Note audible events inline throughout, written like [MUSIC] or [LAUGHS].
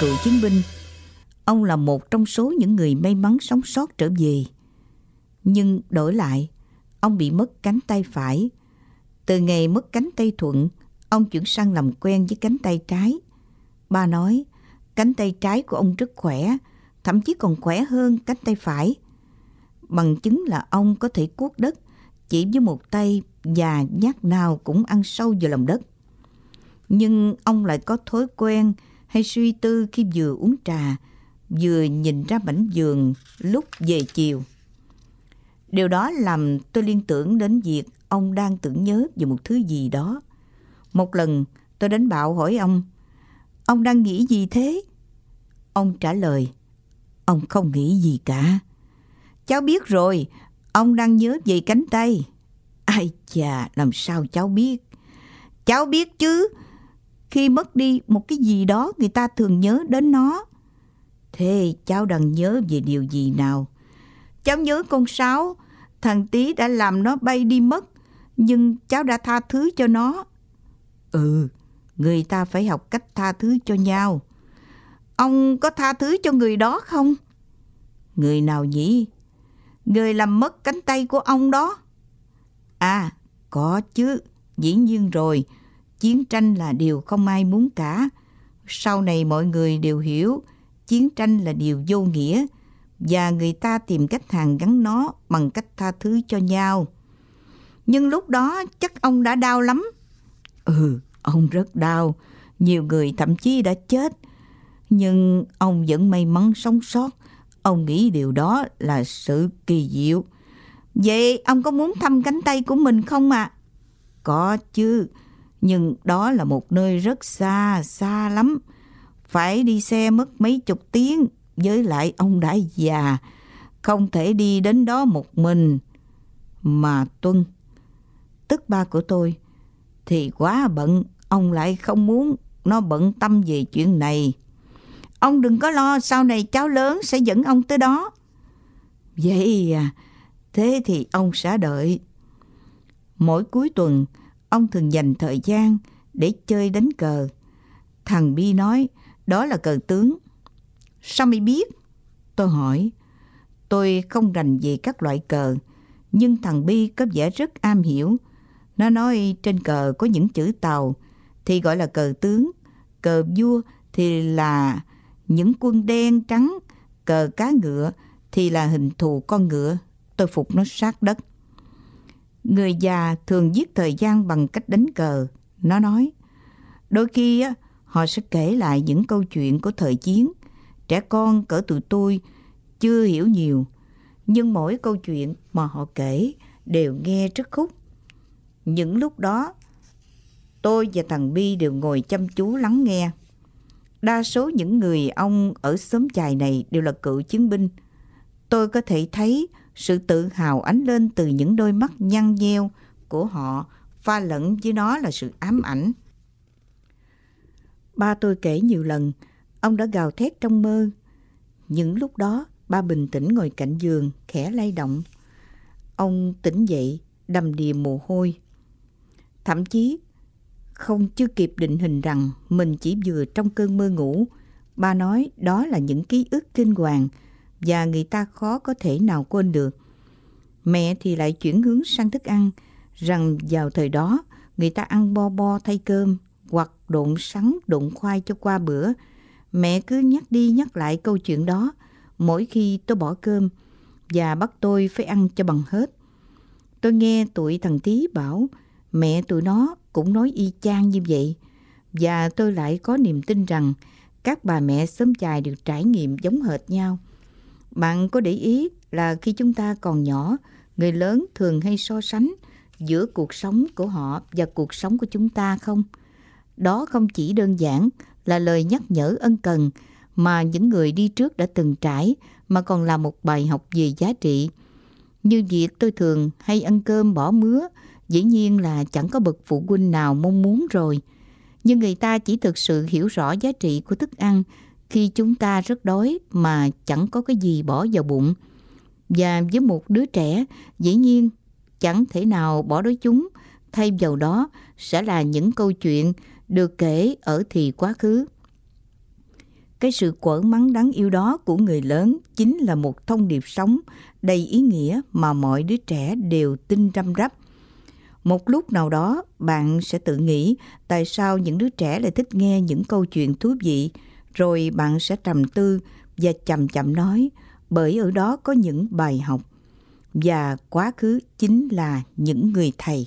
cựu chiến binh. Ông là một trong số những người may mắn sống sót trở về. Nhưng đổi lại, ông bị mất cánh tay phải. Từ ngày mất cánh tay thuận, ông chuyển sang làm quen với cánh tay trái. Ba nói, cánh tay trái của ông rất khỏe, thậm chí còn khỏe hơn cánh tay phải. Bằng chứng là ông có thể cuốc đất chỉ với một tay và nhát nào cũng ăn sâu vào lòng đất. Nhưng ông lại có thói quen hay suy tư khi vừa uống trà, vừa nhìn ra mảnh giường lúc về chiều. Điều đó làm tôi liên tưởng đến việc ông đang tưởng nhớ về một thứ gì đó. Một lần tôi đến bạo hỏi ông, ông đang nghĩ gì thế? Ông trả lời, ông không nghĩ gì cả. Cháu biết rồi, ông đang nhớ về cánh tay. Ai chà, làm sao cháu biết? Cháu biết chứ, khi mất đi một cái gì đó người ta thường nhớ đến nó. Thế cháu đang nhớ về điều gì nào? Cháu nhớ con sáo, thằng tí đã làm nó bay đi mất, nhưng cháu đã tha thứ cho nó. Ừ, người ta phải học cách tha thứ cho nhau. Ông có tha thứ cho người đó không? Người nào nhỉ? Người làm mất cánh tay của ông đó. À, có chứ, dĩ nhiên rồi. Chiến tranh là điều không ai muốn cả. Sau này mọi người đều hiểu chiến tranh là điều vô nghĩa và người ta tìm cách hàn gắn nó bằng cách tha thứ cho nhau. Nhưng lúc đó chắc ông đã đau lắm. Ừ, ông rất đau. Nhiều người thậm chí đã chết. Nhưng ông vẫn may mắn sống sót. Ông nghĩ điều đó là sự kỳ diệu. Vậy ông có muốn thăm cánh tay của mình không ạ? À? Có chứ, nhưng đó là một nơi rất xa, xa lắm. Phải đi xe mất mấy chục tiếng, với lại ông đã già, không thể đi đến đó một mình. Mà Tuân, tức ba của tôi, thì quá bận, ông lại không muốn nó bận tâm về chuyện này. Ông đừng có lo sau này cháu lớn sẽ dẫn ông tới đó. Vậy à, thế thì ông sẽ đợi. Mỗi cuối tuần, ông thường dành thời gian để chơi đánh cờ. Thằng Bi nói đó là cờ tướng. Sao mày biết? Tôi hỏi. Tôi không rành về các loại cờ, nhưng thằng Bi có vẻ rất am hiểu. Nó nói trên cờ có những chữ tàu thì gọi là cờ tướng, cờ vua thì là những quân đen trắng, cờ cá ngựa thì là hình thù con ngựa. Tôi phục nó sát đất. Người già thường giết thời gian bằng cách đánh cờ. Nó nói, đôi khi họ sẽ kể lại những câu chuyện của thời chiến. Trẻ con cỡ tụi tôi chưa hiểu nhiều, nhưng mỗi câu chuyện mà họ kể đều nghe rất khúc. Những lúc đó, tôi và thằng Bi đều ngồi chăm chú lắng nghe. Đa số những người ông ở xóm chài này đều là cựu chiến binh. Tôi có thể thấy sự tự hào ánh lên từ những đôi mắt nhăn nheo của họ pha lẫn với nó là sự ám ảnh. Ba tôi kể nhiều lần, ông đã gào thét trong mơ. Những lúc đó, ba bình tĩnh ngồi cạnh giường, khẽ lay động. Ông tỉnh dậy, đầm đìa mồ hôi. Thậm chí, không chưa kịp định hình rằng mình chỉ vừa trong cơn mơ ngủ. Ba nói đó là những ký ức kinh hoàng và người ta khó có thể nào quên được. Mẹ thì lại chuyển hướng sang thức ăn, rằng vào thời đó người ta ăn bo bo thay cơm hoặc độn sắn độn khoai cho qua bữa. Mẹ cứ nhắc đi nhắc lại câu chuyện đó mỗi khi tôi bỏ cơm và bắt tôi phải ăn cho bằng hết. Tôi nghe tụi thằng Tí bảo mẹ tụi nó cũng nói y chang như vậy và tôi lại có niềm tin rằng các bà mẹ sớm chài được trải nghiệm giống hệt nhau. Bạn có để ý là khi chúng ta còn nhỏ, người lớn thường hay so sánh giữa cuộc sống của họ và cuộc sống của chúng ta không? Đó không chỉ đơn giản là lời nhắc nhở ân cần mà những người đi trước đã từng trải mà còn là một bài học về giá trị. Như việc tôi thường hay ăn cơm bỏ mứa, dĩ nhiên là chẳng có bậc phụ huynh nào mong muốn rồi. Nhưng người ta chỉ thực sự hiểu rõ giá trị của thức ăn khi chúng ta rất đói mà chẳng có cái gì bỏ vào bụng. Và với một đứa trẻ, dĩ nhiên chẳng thể nào bỏ đói chúng, thay vào đó sẽ là những câu chuyện được kể ở thì quá khứ. Cái sự quở mắng đáng yêu đó của người lớn chính là một thông điệp sống đầy ý nghĩa mà mọi đứa trẻ đều tin răm rắp. Một lúc nào đó, bạn sẽ tự nghĩ tại sao những đứa trẻ lại thích nghe những câu chuyện thú vị, rồi bạn sẽ trầm tư và chậm chậm nói, bởi ở đó có những bài học. Và quá khứ chính là những người thầy.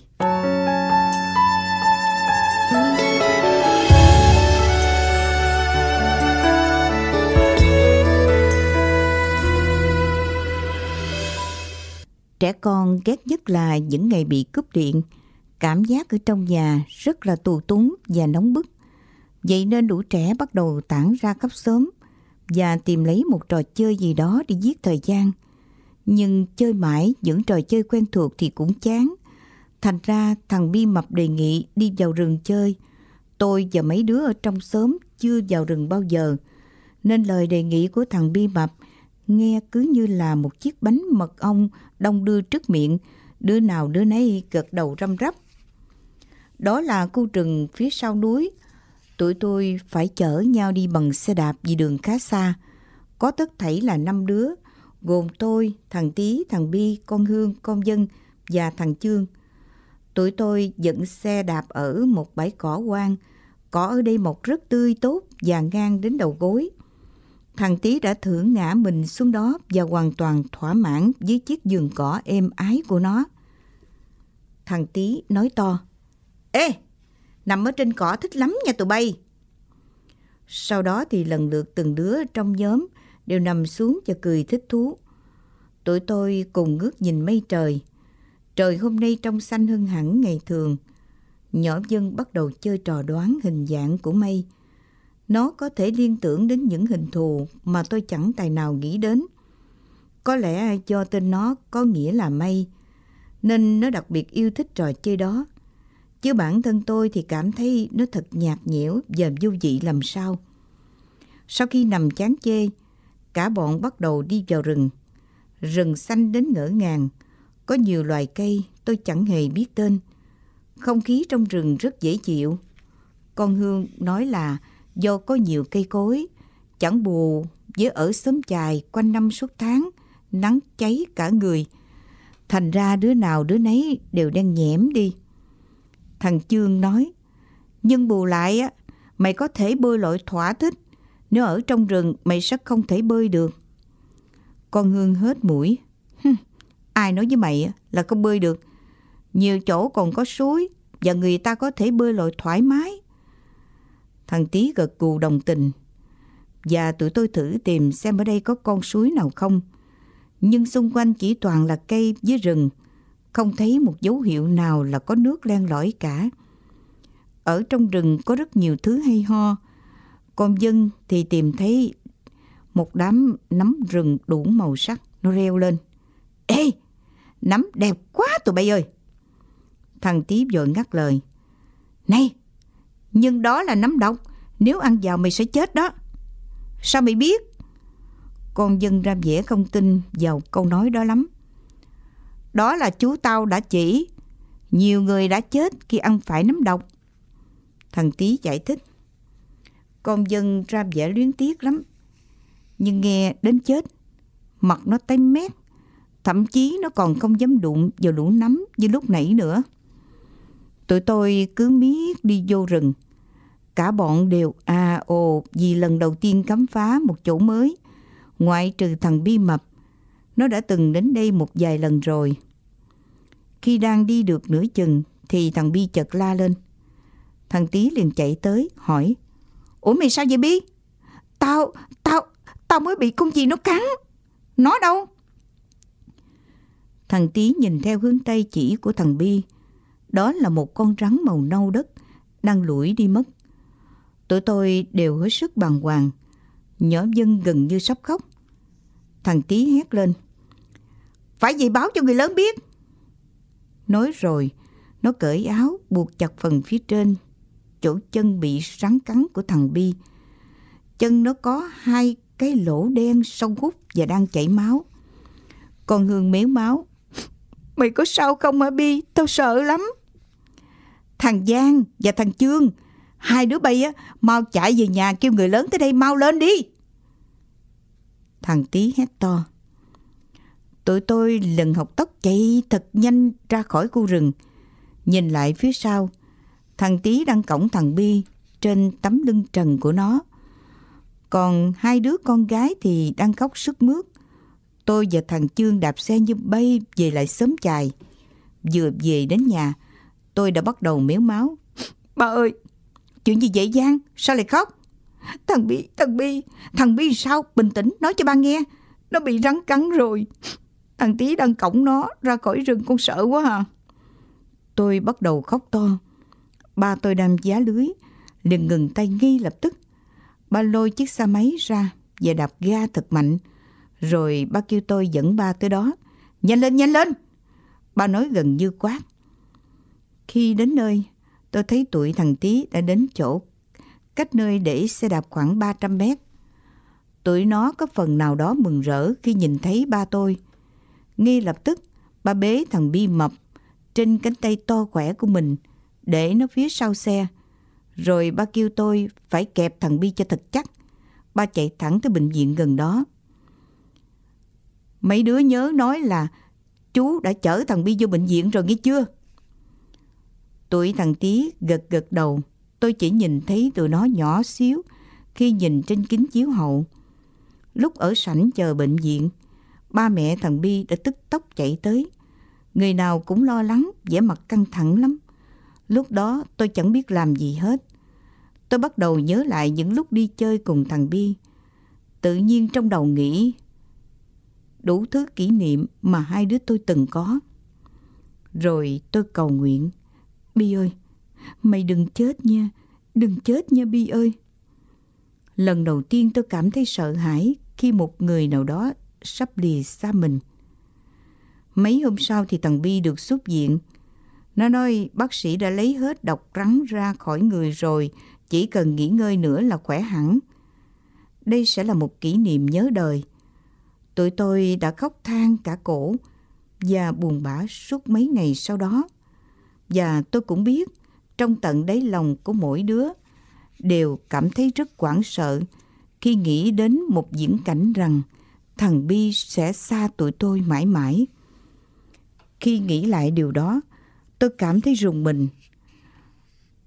Trẻ con ghét nhất là những ngày bị cúp điện. Cảm giác ở trong nhà rất là tù túng và nóng bức. Vậy nên đủ trẻ bắt đầu tản ra cấp sớm và tìm lấy một trò chơi gì đó để giết thời gian. Nhưng chơi mãi những trò chơi quen thuộc thì cũng chán. Thành ra thằng Bi Mập đề nghị đi vào rừng chơi. Tôi và mấy đứa ở trong xóm chưa vào rừng bao giờ. Nên lời đề nghị của thằng Bi Mập nghe cứ như là một chiếc bánh mật ong đông đưa trước miệng, đứa nào đứa nấy gật đầu răm rắp. Đó là khu rừng phía sau núi. Tụi tôi phải chở nhau đi bằng xe đạp vì đường khá xa. Có tất thảy là năm đứa, gồm tôi, thằng Tý, thằng Bi, con Hương, con Dân và thằng Chương. Tụi tôi dựng xe đạp ở một bãi cỏ quang. Cỏ ở đây mọc rất tươi tốt và ngang đến đầu gối. Thằng Tý đã thử ngã mình xuống đó và hoàn toàn thỏa mãn với chiếc giường cỏ êm ái của nó. Thằng Tý nói to, Ê, nằm ở trên cỏ thích lắm nha tụi bay. Sau đó thì lần lượt từng đứa trong nhóm đều nằm xuống và cười thích thú. Tụi tôi cùng ngước nhìn mây trời. Trời hôm nay trong xanh hơn hẳn ngày thường. Nhỏ dân bắt đầu chơi trò đoán hình dạng của mây. Nó có thể liên tưởng đến những hình thù mà tôi chẳng tài nào nghĩ đến. Có lẽ do tên nó có nghĩa là mây, nên nó đặc biệt yêu thích trò chơi đó. Chứ bản thân tôi thì cảm thấy nó thật nhạt nhẽo và vô vị làm sao. Sau khi nằm chán chê, cả bọn bắt đầu đi vào rừng. Rừng xanh đến ngỡ ngàng, có nhiều loài cây tôi chẳng hề biết tên. Không khí trong rừng rất dễ chịu. Con Hương nói là do có nhiều cây cối, chẳng bù với ở xóm chài quanh năm suốt tháng, nắng cháy cả người. Thành ra đứa nào đứa nấy đều đang nhẽm đi. Thằng Chương nói, nhưng bù lại á, mày có thể bơi lội thỏa thích, nếu ở trong rừng mày sẽ không thể bơi được. Con Hương hết mũi. ai nói với mày là không bơi được. Nhiều chỗ còn có suối và người ta có thể bơi lội thoải mái. Thằng Tý gật gù đồng tình. Và tụi tôi thử tìm xem ở đây có con suối nào không. Nhưng xung quanh chỉ toàn là cây với rừng. Không thấy một dấu hiệu nào là có nước len lỏi cả. Ở trong rừng có rất nhiều thứ hay ho. Con dân thì tìm thấy một đám nấm rừng đủ màu sắc. Nó reo lên. Ê! Nấm đẹp quá tụi bay ơi! Thằng Tí vội ngắt lời. Này! Nhưng đó là nấm độc, nếu ăn vào mày sẽ chết đó. Sao mày biết? Con dân ra vẻ không tin vào câu nói đó lắm. Đó là chú tao đã chỉ. Nhiều người đã chết khi ăn phải nấm độc. Thằng Tý giải thích. Con dân ra vẻ luyến tiếc lắm. Nhưng nghe đến chết, mặt nó tái mét. Thậm chí nó còn không dám đụng vào lũ nấm như lúc nãy nữa. Tụi tôi cứ miết đi vô rừng. Cả bọn đều à ồ vì lần đầu tiên khám phá một chỗ mới. Ngoại trừ thằng Bi Mập, nó đã từng đến đây một vài lần rồi. Khi đang đi được nửa chừng thì thằng Bi chợt la lên. Thằng tí liền chạy tới hỏi Ủa mày sao vậy Bi? Tao, tao, tao mới bị con gì nó cắn. Nó đâu? Thằng tí nhìn theo hướng tay chỉ của thằng Bi đó là một con rắn màu nâu đất đang lủi đi mất. Tụi tôi đều hết sức bàng hoàng. Nhỏ dân gần như sắp khóc. Thằng tí hét lên. Phải gì báo cho người lớn biết. Nói rồi, nó cởi áo buộc chặt phần phía trên, chỗ chân bị rắn cắn của thằng Bi. Chân nó có hai cái lỗ đen sâu hút và đang chảy máu. Con Hương méo máu. Mày có sao không hả Bi? Tao sợ lắm. Thằng Giang và thằng Chương, Hai đứa bay á, mau chạy về nhà kêu người lớn tới đây mau lên đi. Thằng tí hét to. Tụi tôi lần học tóc chạy thật nhanh ra khỏi khu rừng. Nhìn lại phía sau, thằng tí đang cổng thằng Bi trên tấm lưng trần của nó. Còn hai đứa con gái thì đang khóc sức mướt. Tôi và thằng Chương đạp xe như bay về lại sớm chài. Vừa về đến nhà, tôi đã bắt đầu méo máu. Ba ơi, chuyện gì vậy Giang? Sao lại khóc? Thằng Bi, thằng Bi, thằng Bi sao? Bình tĩnh, nói cho ba nghe. Nó bị rắn cắn rồi. Thằng Tí đang cổng nó ra khỏi rừng con sợ quá à. Tôi bắt đầu khóc to. Ba tôi đang giá lưới, liền ngừng tay ngay lập tức. Ba lôi chiếc xe máy ra và đạp ga thật mạnh. Rồi ba kêu tôi dẫn ba tới đó. Nhanh lên, nhanh lên! Ba nói gần như quát. Khi đến nơi, tôi thấy tuổi thằng Tí đã đến chỗ cách nơi để xe đạp khoảng 300 mét. Tụi nó có phần nào đó mừng rỡ khi nhìn thấy ba tôi. Ngay lập tức, ba bế thằng Bi mập trên cánh tay to khỏe của mình để nó phía sau xe. Rồi ba kêu tôi phải kẹp thằng Bi cho thật chắc. Ba chạy thẳng tới bệnh viện gần đó. Mấy đứa nhớ nói là chú đã chở thằng Bi vô bệnh viện rồi nghe chưa? Tuổi thằng Tí gật gật đầu. Tôi chỉ nhìn thấy tụi nó nhỏ xíu khi nhìn trên kính chiếu hậu. Lúc ở sảnh chờ bệnh viện, ba mẹ thằng Bi đã tức tốc chạy tới. Người nào cũng lo lắng, vẻ mặt căng thẳng lắm. Lúc đó tôi chẳng biết làm gì hết. Tôi bắt đầu nhớ lại những lúc đi chơi cùng thằng Bi. Tự nhiên trong đầu nghĩ đủ thứ kỷ niệm mà hai đứa tôi từng có. Rồi tôi cầu nguyện. Bi ơi, mày đừng chết nha, đừng chết nha Bi ơi. Lần đầu tiên tôi cảm thấy sợ hãi khi một người nào đó sắp lìa xa mình. Mấy hôm sau thì thằng Bi được xuất viện. Nó nói bác sĩ đã lấy hết độc rắn ra khỏi người rồi, chỉ cần nghỉ ngơi nữa là khỏe hẳn. Đây sẽ là một kỷ niệm nhớ đời. Tụi tôi đã khóc than cả cổ và buồn bã suốt mấy ngày sau đó. Và tôi cũng biết trong tận đáy lòng của mỗi đứa đều cảm thấy rất hoảng sợ khi nghĩ đến một diễn cảnh rằng thằng Bi sẽ xa tụi tôi mãi mãi. Khi nghĩ lại điều đó, tôi cảm thấy rùng mình.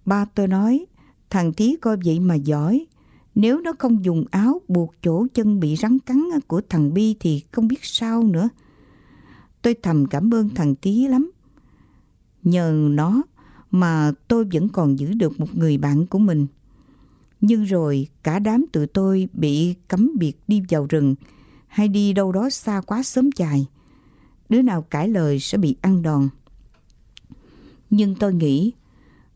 Ba tôi nói, thằng Tí coi vậy mà giỏi. Nếu nó không dùng áo buộc chỗ chân bị rắn cắn của thằng Bi thì không biết sao nữa. Tôi thầm cảm ơn thằng Tí lắm. Nhờ nó mà tôi vẫn còn giữ được một người bạn của mình. Nhưng rồi cả đám tụi tôi bị cấm biệt đi vào rừng hay đi đâu đó xa quá sớm chài. Đứa nào cãi lời sẽ bị ăn đòn. Nhưng tôi nghĩ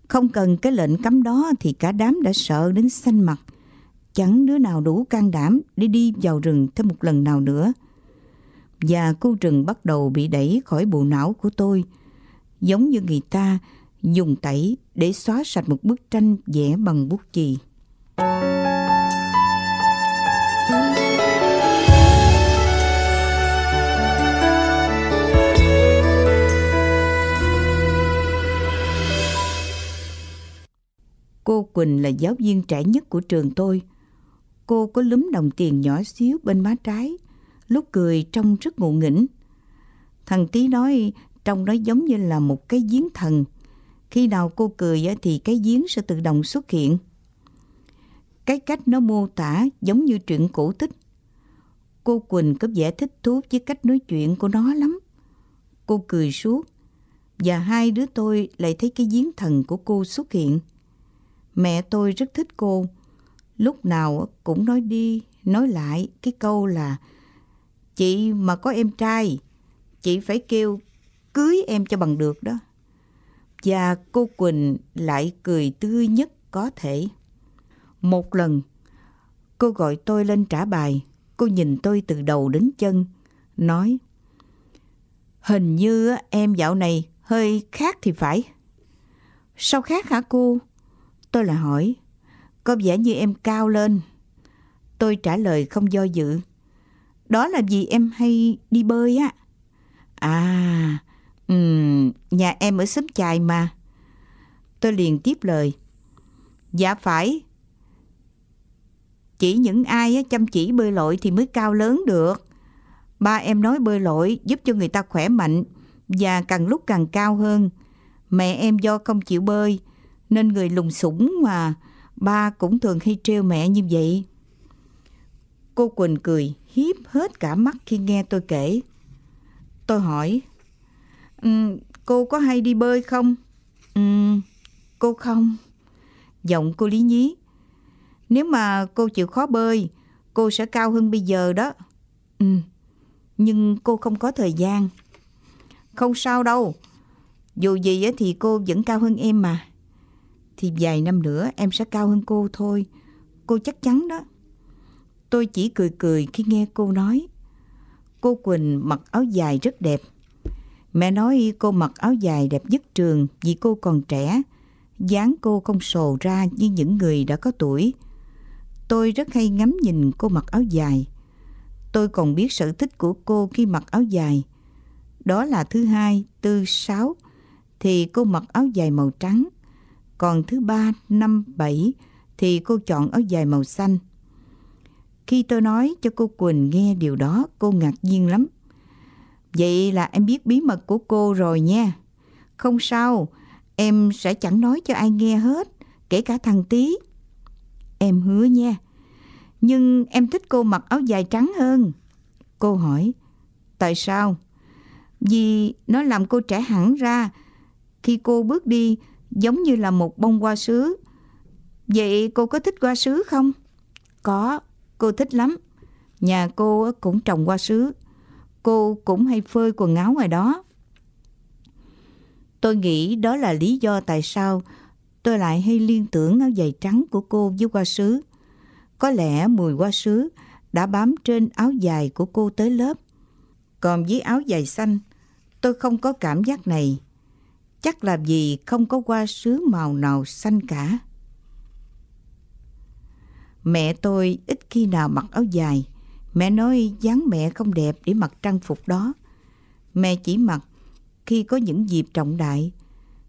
không cần cái lệnh cấm đó thì cả đám đã sợ đến xanh mặt. Chẳng đứa nào đủ can đảm để đi vào rừng thêm một lần nào nữa. Và khu rừng bắt đầu bị đẩy khỏi bộ não của tôi, giống như người ta dùng tẩy để xóa sạch một bức tranh vẽ bằng bút chì. Cô Quỳnh là giáo viên trẻ nhất của trường tôi. Cô có lúm đồng tiền nhỏ xíu bên má trái, lúc cười trông rất ngộ nghĩnh. Thằng Tí nói trông nó giống như là một cái giếng thần. Khi nào cô cười thì cái giếng sẽ tự động xuất hiện. Cái cách nó mô tả giống như truyện cổ tích. Cô Quỳnh có vẻ thích thú với cách nói chuyện của nó lắm. Cô cười suốt và hai đứa tôi lại thấy cái giếng thần của cô xuất hiện. Mẹ tôi rất thích cô. Lúc nào cũng nói đi, nói lại cái câu là Chị mà có em trai, chị phải kêu cưới em cho bằng được đó. Và cô Quỳnh lại cười tươi nhất có thể. Một lần, cô gọi tôi lên trả bài. Cô nhìn tôi từ đầu đến chân, nói Hình như em dạo này hơi khác thì phải. Sao khác hả cô? Tôi lại hỏi, có vẻ như em cao lên. Tôi trả lời không do dự. Đó là vì em hay đi bơi á. À, um, nhà em ở xóm chài mà. Tôi liền tiếp lời. Dạ phải. Chỉ những ai chăm chỉ bơi lội thì mới cao lớn được. Ba em nói bơi lội giúp cho người ta khỏe mạnh và càng lúc càng cao hơn. Mẹ em do không chịu bơi nên người lùng sủng mà ba cũng thường hay trêu mẹ như vậy. Cô Quỳnh cười hiếp hết cả mắt khi nghe tôi kể. Tôi hỏi, um, cô có hay đi bơi không? Um, cô không. Giọng cô lý nhí. Nếu mà cô chịu khó bơi, cô sẽ cao hơn bây giờ đó. Ừ, nhưng cô không có thời gian. Không sao đâu. Dù gì thì cô vẫn cao hơn em mà. Thì vài năm nữa em sẽ cao hơn cô thôi. Cô chắc chắn đó. Tôi chỉ cười cười khi nghe cô nói. Cô Quỳnh mặc áo dài rất đẹp. Mẹ nói cô mặc áo dài đẹp nhất trường vì cô còn trẻ. dáng cô không sồ ra như những người đã có tuổi. Tôi rất hay ngắm nhìn cô mặc áo dài. Tôi còn biết sở thích của cô khi mặc áo dài. Đó là thứ hai, tư, sáu thì cô mặc áo dài màu trắng. Còn thứ ba, năm, bảy thì cô chọn áo dài màu xanh. Khi tôi nói cho cô Quỳnh nghe điều đó, cô ngạc nhiên lắm. Vậy là em biết bí mật của cô rồi nha. Không sao, em sẽ chẳng nói cho ai nghe hết, kể cả thằng Tí. Em hứa nha. Nhưng em thích cô mặc áo dài trắng hơn. Cô hỏi, tại sao? Vì nó làm cô trẻ hẳn ra. Khi cô bước đi, giống như là một bông hoa sứ. Vậy cô có thích hoa sứ không? Có, cô thích lắm. Nhà cô cũng trồng hoa sứ. Cô cũng hay phơi quần áo ngoài đó. Tôi nghĩ đó là lý do tại sao tôi lại hay liên tưởng áo dài trắng của cô với hoa sứ. Có lẽ mùi hoa sứ đã bám trên áo dài của cô tới lớp. Còn với áo dài xanh, tôi không có cảm giác này. Chắc là vì không có hoa sứ màu nào xanh cả. Mẹ tôi ít khi nào mặc áo dài. Mẹ nói dáng mẹ không đẹp để mặc trang phục đó. Mẹ chỉ mặc khi có những dịp trọng đại.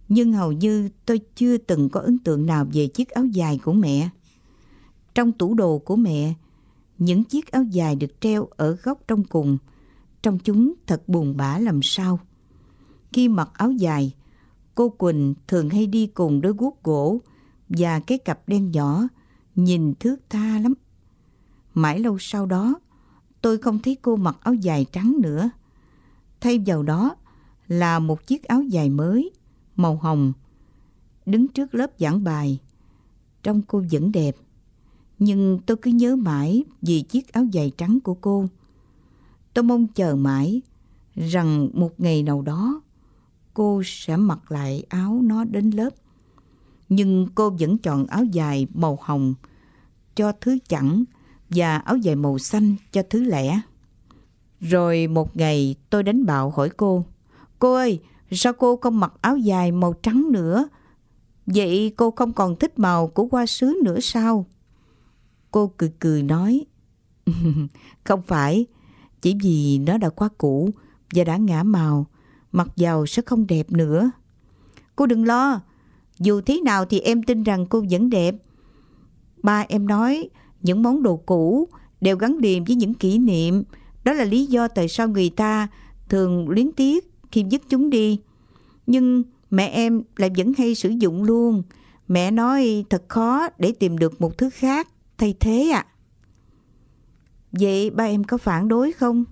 Nhưng hầu như tôi chưa từng có ấn tượng nào về chiếc áo dài của mẹ. Trong tủ đồ của mẹ, những chiếc áo dài được treo ở góc trong cùng. Trong chúng thật buồn bã làm sao. Khi mặc áo dài, cô Quỳnh thường hay đi cùng đôi guốc gỗ và cái cặp đen nhỏ, nhìn thước tha lắm. Mãi lâu sau đó, tôi không thấy cô mặc áo dài trắng nữa. Thay vào đó là một chiếc áo dài mới, màu hồng. Đứng trước lớp giảng bài, trông cô vẫn đẹp. Nhưng tôi cứ nhớ mãi vì chiếc áo dài trắng của cô. Tôi mong chờ mãi rằng một ngày nào đó cô sẽ mặc lại áo nó đến lớp. Nhưng cô vẫn chọn áo dài màu hồng cho thứ chẵn và áo dài màu xanh cho thứ lẻ. Rồi một ngày tôi đánh bạo hỏi cô, Cô ơi, sao cô không mặc áo dài màu trắng nữa? Vậy cô không còn thích màu của hoa sứ nữa sao? Cô cười cười nói, [LAUGHS] Không phải, chỉ vì nó đã quá cũ và đã ngã màu, mặc dầu sẽ không đẹp nữa. Cô đừng lo, dù thế nào thì em tin rằng cô vẫn đẹp. Ba em nói những món đồ cũ đều gắn liền với những kỷ niệm. Đó là lý do tại sao người ta thường luyến tiếc khi dứt chúng đi. Nhưng mẹ em lại vẫn hay sử dụng luôn. Mẹ nói thật khó để tìm được một thứ khác thay thế ạ. À. Vậy ba em có phản đối không?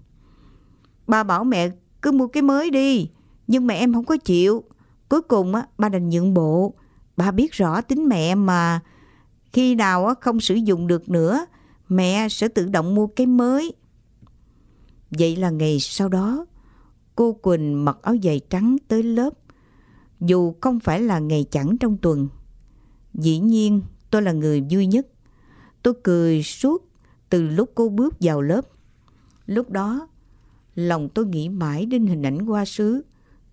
Ba bảo mẹ cứ mua cái mới đi. Nhưng mẹ em không có chịu. Cuối cùng á, ba đành nhượng bộ. Ba biết rõ tính mẹ mà. Khi nào á, không sử dụng được nữa, mẹ sẽ tự động mua cái mới. Vậy là ngày sau đó, cô Quỳnh mặc áo dài trắng tới lớp. Dù không phải là ngày chẳng trong tuần. Dĩ nhiên, tôi là người vui nhất. Tôi cười suốt từ lúc cô bước vào lớp. Lúc đó, lòng tôi nghĩ mãi đến hình ảnh hoa sứ,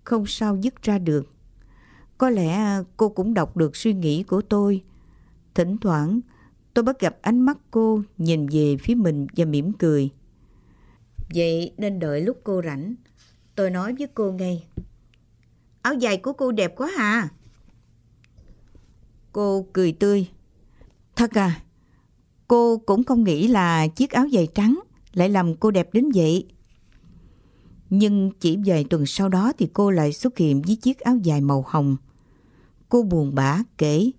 không sao dứt ra được. Có lẽ à, cô cũng đọc được suy nghĩ của tôi. Thỉnh thoảng, tôi bắt gặp ánh mắt cô nhìn về phía mình và mỉm cười. Vậy nên đợi lúc cô rảnh, tôi nói với cô ngay. Áo dài của cô đẹp quá à. Cô cười tươi. Thật à, cô cũng không nghĩ là chiếc áo dài trắng lại làm cô đẹp đến vậy. Nhưng chỉ vài tuần sau đó thì cô lại xuất hiện với chiếc áo dài màu hồng. Cô buồn bã kể.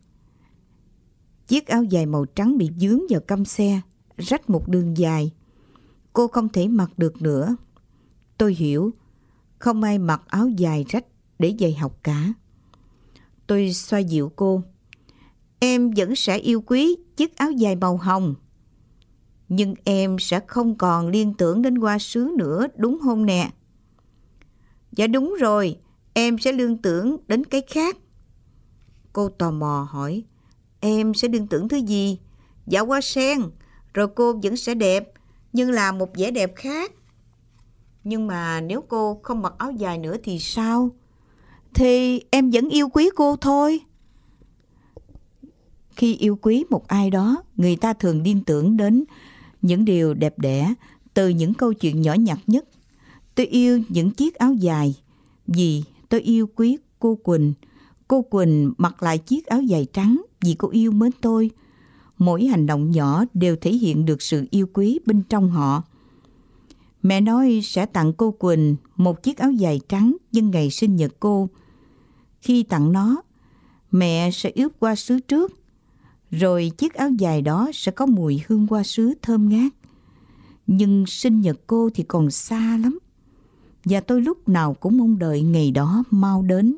Chiếc áo dài màu trắng bị dướng vào căm xe, rách một đường dài. Cô không thể mặc được nữa. Tôi hiểu, không ai mặc áo dài rách để dạy học cả. Tôi xoa dịu cô. Em vẫn sẽ yêu quý chiếc áo dài màu hồng. Nhưng em sẽ không còn liên tưởng đến hoa sứ nữa, đúng không nè? Dạ đúng rồi, em sẽ liên tưởng đến cái khác. Cô tò mò hỏi, em sẽ liên tưởng thứ gì? Dạ hoa sen, rồi cô vẫn sẽ đẹp, nhưng là một vẻ đẹp khác. Nhưng mà nếu cô không mặc áo dài nữa thì sao? Thì em vẫn yêu quý cô thôi. Khi yêu quý một ai đó, người ta thường liên tưởng đến những điều đẹp đẽ từ những câu chuyện nhỏ nhặt nhất. Tôi yêu những chiếc áo dài vì tôi yêu quý cô Quỳnh. Cô Quỳnh mặc lại chiếc áo dài trắng vì cô yêu mến tôi. Mỗi hành động nhỏ đều thể hiện được sự yêu quý bên trong họ. Mẹ nói sẽ tặng cô Quỳnh một chiếc áo dài trắng nhân ngày sinh nhật cô. Khi tặng nó, mẹ sẽ ướp qua sứ trước, rồi chiếc áo dài đó sẽ có mùi hương qua sứ thơm ngát. Nhưng sinh nhật cô thì còn xa lắm, và tôi lúc nào cũng mong đợi ngày đó mau đến.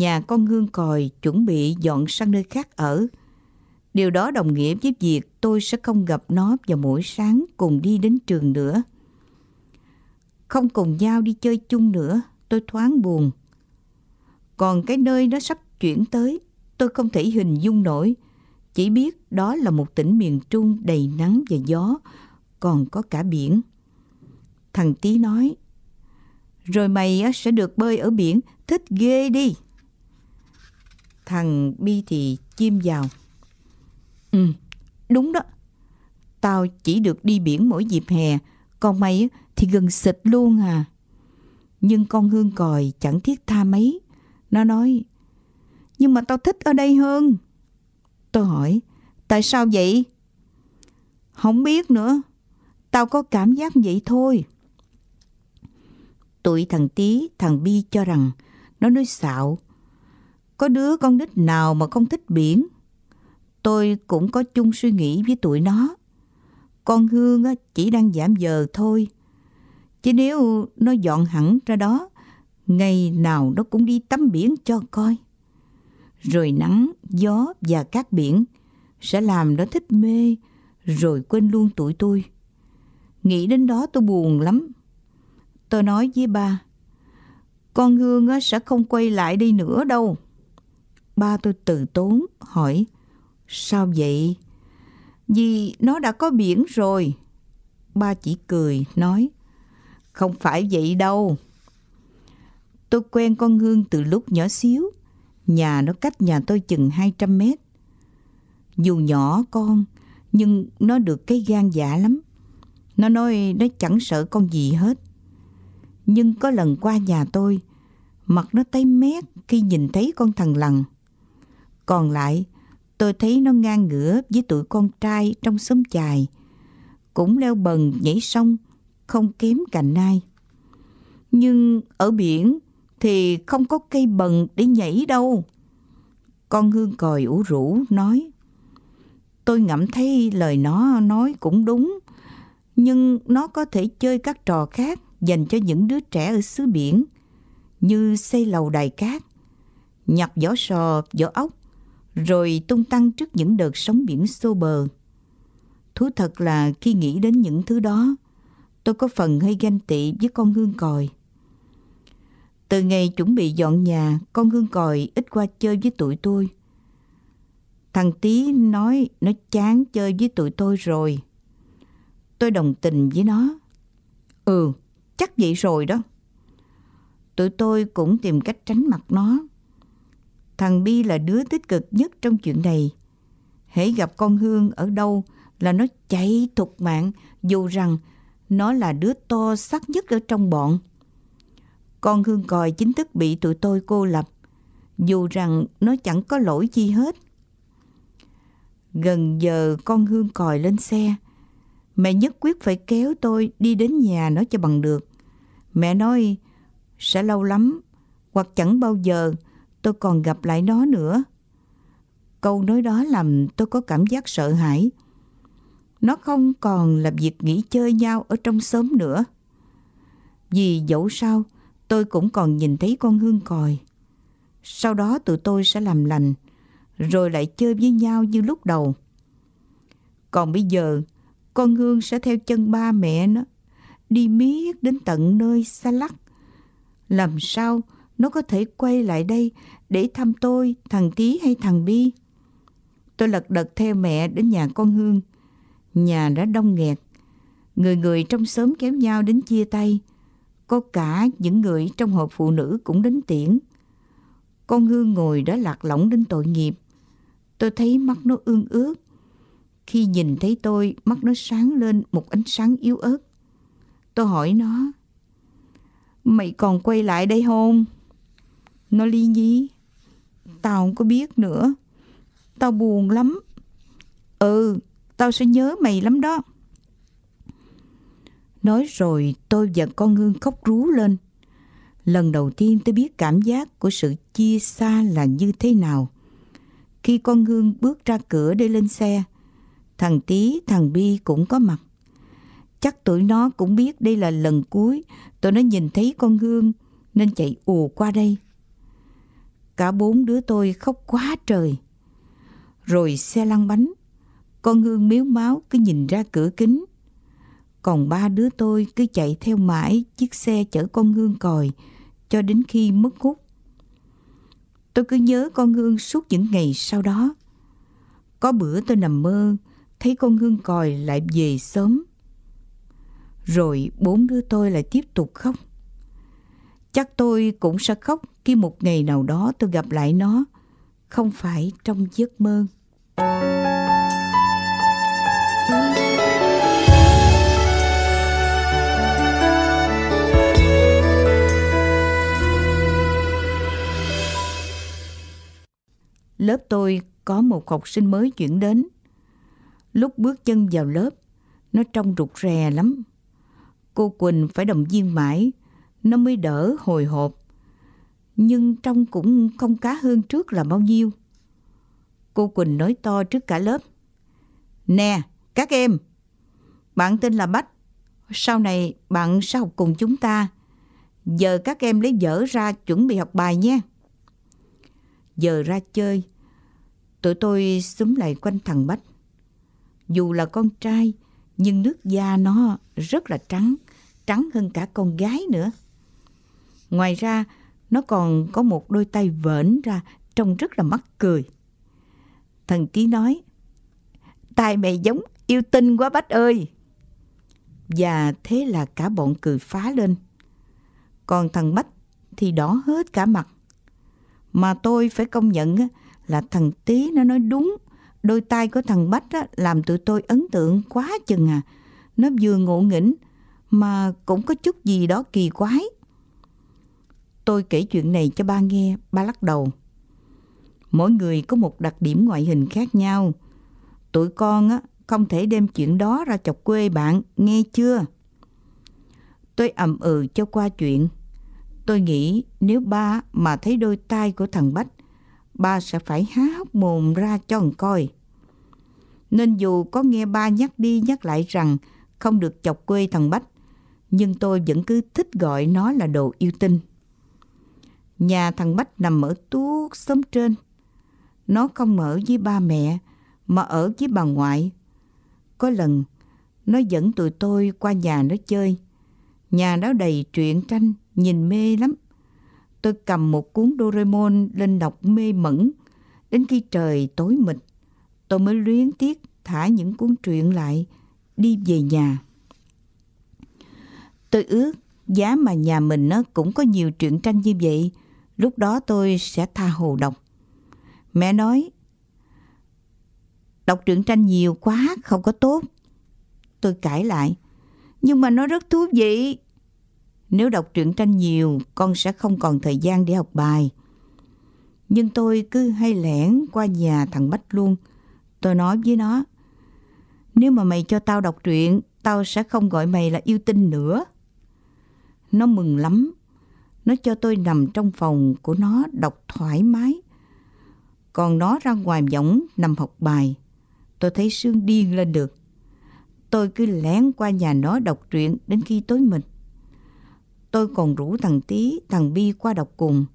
nhà con Hương Còi chuẩn bị dọn sang nơi khác ở. Điều đó đồng nghĩa với việc tôi sẽ không gặp nó vào mỗi sáng cùng đi đến trường nữa. Không cùng nhau đi chơi chung nữa, tôi thoáng buồn. Còn cái nơi nó sắp chuyển tới, tôi không thể hình dung nổi. Chỉ biết đó là một tỉnh miền Trung đầy nắng và gió, còn có cả biển. Thằng Tý nói, rồi mày sẽ được bơi ở biển, thích ghê đi. Thằng Bi thì chim vào. Ừ, đúng đó. Tao chỉ được đi biển mỗi dịp hè, còn mày thì gần xịt luôn à. Nhưng con Hương còi chẳng thiết tha mấy. Nó nói, nhưng mà tao thích ở đây hơn. Tôi hỏi, tại sao vậy? Không biết nữa. Tao có cảm giác vậy thôi. Tụi thằng Tí, thằng Bi cho rằng nó nói xạo có đứa con nít nào mà không thích biển. Tôi cũng có chung suy nghĩ với tụi nó. Con Hương chỉ đang giảm giờ thôi. Chứ nếu nó dọn hẳn ra đó, ngày nào nó cũng đi tắm biển cho coi. Rồi nắng, gió và cát biển sẽ làm nó thích mê, rồi quên luôn tụi tôi. Nghĩ đến đó tôi buồn lắm. Tôi nói với ba, con Hương sẽ không quay lại đây nữa đâu. Ba tôi từ tốn hỏi Sao vậy? Vì nó đã có biển rồi. Ba chỉ cười nói Không phải vậy đâu. Tôi quen con Hương từ lúc nhỏ xíu. Nhà nó cách nhà tôi chừng 200 mét. Dù nhỏ con, nhưng nó được cái gan dạ lắm. Nó nói nó chẳng sợ con gì hết. Nhưng có lần qua nhà tôi, mặt nó tái mét khi nhìn thấy con thằng lằn. Còn lại, tôi thấy nó ngang ngửa với tụi con trai trong xóm chài. Cũng leo bần nhảy sông, không kém cành nai. Nhưng ở biển thì không có cây bần để nhảy đâu. Con Hương còi ủ rũ nói. Tôi ngẫm thấy lời nó nói cũng đúng. Nhưng nó có thể chơi các trò khác dành cho những đứa trẻ ở xứ biển. Như xây lầu đài cát, nhặt vỏ sò, vỏ ốc, rồi tung tăng trước những đợt sóng biển xô bờ. Thú thật là khi nghĩ đến những thứ đó, tôi có phần hơi ganh tị với con hương còi. Từ ngày chuẩn bị dọn nhà, con hương còi ít qua chơi với tụi tôi. Thằng Tý nói nó chán chơi với tụi tôi rồi. Tôi đồng tình với nó. Ừ, chắc vậy rồi đó. Tụi tôi cũng tìm cách tránh mặt nó. Thằng Bi là đứa tích cực nhất trong chuyện này. Hãy gặp con Hương ở đâu là nó chạy thục mạng dù rằng nó là đứa to sắc nhất ở trong bọn. Con hương còi chính thức bị tụi tôi cô lập, dù rằng nó chẳng có lỗi chi hết. Gần giờ con hương còi lên xe, mẹ nhất quyết phải kéo tôi đi đến nhà nó cho bằng được. Mẹ nói sẽ lâu lắm hoặc chẳng bao giờ tôi còn gặp lại nó nữa. Câu nói đó làm tôi có cảm giác sợ hãi. Nó không còn là việc nghỉ chơi nhau ở trong xóm nữa. Vì dẫu sao, tôi cũng còn nhìn thấy con hương còi. Sau đó tụi tôi sẽ làm lành, rồi lại chơi với nhau như lúc đầu. Còn bây giờ, con hương sẽ theo chân ba mẹ nó, đi miết đến tận nơi xa lắc. Làm sao nó có thể quay lại đây để thăm tôi, thằng Tí hay thằng Bi? Tôi lật đật theo mẹ đến nhà con Hương. Nhà đã đông nghẹt. Người người trong xóm kéo nhau đến chia tay. Có cả những người trong hội phụ nữ cũng đến tiễn. Con Hương ngồi đó lạc lõng đến tội nghiệp. Tôi thấy mắt nó ương ướt. Khi nhìn thấy tôi, mắt nó sáng lên một ánh sáng yếu ớt. Tôi hỏi nó, Mày còn quay lại đây không? Nó ly nhí. Tao không có biết nữa. Tao buồn lắm. Ừ, tao sẽ nhớ mày lắm đó. Nói rồi tôi và con Hương khóc rú lên. Lần đầu tiên tôi biết cảm giác của sự chia xa là như thế nào. Khi con Hương bước ra cửa để lên xe, thằng Tí, thằng Bi cũng có mặt. Chắc tụi nó cũng biết đây là lần cuối tụi nó nhìn thấy con Hương nên chạy ùa qua đây. Cả bốn đứa tôi khóc quá trời. Rồi xe lăn bánh, con Hương miếu máu cứ nhìn ra cửa kính. Còn ba đứa tôi cứ chạy theo mãi chiếc xe chở con Hương còi cho đến khi mất hút. Tôi cứ nhớ con Hương suốt những ngày sau đó. Có bữa tôi nằm mơ, thấy con Hương còi lại về sớm. Rồi bốn đứa tôi lại tiếp tục khóc. Chắc tôi cũng sẽ khóc khi một ngày nào đó tôi gặp lại nó, không phải trong giấc mơ. Lớp tôi có một học sinh mới chuyển đến. Lúc bước chân vào lớp, nó trông rụt rè lắm. Cô Quỳnh phải động viên mãi, nó mới đỡ hồi hộp. Nhưng trông cũng không cá hơn trước là bao nhiêu. Cô Quỳnh nói to trước cả lớp. Nè, các em, bạn tên là Bách. Sau này bạn sẽ học cùng chúng ta. Giờ các em lấy vở ra chuẩn bị học bài nhé. Giờ ra chơi, tụi tôi xúm lại quanh thằng Bách. Dù là con trai, nhưng nước da nó rất là trắng, trắng hơn cả con gái nữa. Ngoài ra, nó còn có một đôi tay vỡn ra trông rất là mắc cười. Thần Ký nói, tay mày giống yêu tinh quá Bách ơi. Và thế là cả bọn cười phá lên. Còn thằng Bách thì đỏ hết cả mặt. Mà tôi phải công nhận là thằng Tí nó nói đúng. Đôi tay của thằng Bách làm tụi tôi ấn tượng quá chừng à. Nó vừa ngộ nghĩnh mà cũng có chút gì đó kỳ quái. Tôi kể chuyện này cho ba nghe, ba lắc đầu. Mỗi người có một đặc điểm ngoại hình khác nhau. Tụi con á, không thể đem chuyện đó ra chọc quê bạn, nghe chưa? Tôi ậm ừ cho qua chuyện. Tôi nghĩ nếu ba mà thấy đôi tai của thằng Bách, ba sẽ phải há hốc mồm ra cho thằng coi. Nên dù có nghe ba nhắc đi nhắc lại rằng không được chọc quê thằng Bách, nhưng tôi vẫn cứ thích gọi nó là đồ yêu tinh. Nhà thằng Bách nằm ở tuốt xóm trên. Nó không ở với ba mẹ, mà ở với bà ngoại. Có lần, nó dẫn tụi tôi qua nhà nó chơi. Nhà đó đầy truyện tranh, nhìn mê lắm. Tôi cầm một cuốn Doraemon lên đọc mê mẩn. Đến khi trời tối mịt, tôi mới luyến tiếc thả những cuốn truyện lại, đi về nhà. Tôi ước giá mà nhà mình nó cũng có nhiều truyện tranh như vậy, lúc đó tôi sẽ tha hồ đọc. Mẹ nói, đọc truyện tranh nhiều quá không có tốt. Tôi cãi lại. Nhưng mà nó rất thú vị. Nếu đọc truyện tranh nhiều, con sẽ không còn thời gian để học bài. Nhưng tôi cứ hay lẻn qua nhà thằng Bách luôn. Tôi nói với nó, nếu mà mày cho tao đọc truyện, tao sẽ không gọi mày là yêu tinh nữa. Nó mừng lắm. Nó cho tôi nằm trong phòng của nó đọc thoải mái. Còn nó ra ngoài võng nằm học bài. Tôi thấy sương điên lên được. Tôi cứ lén qua nhà nó đọc truyện đến khi tối mịt. Tôi còn rủ thằng Tí, thằng Bi qua đọc cùng.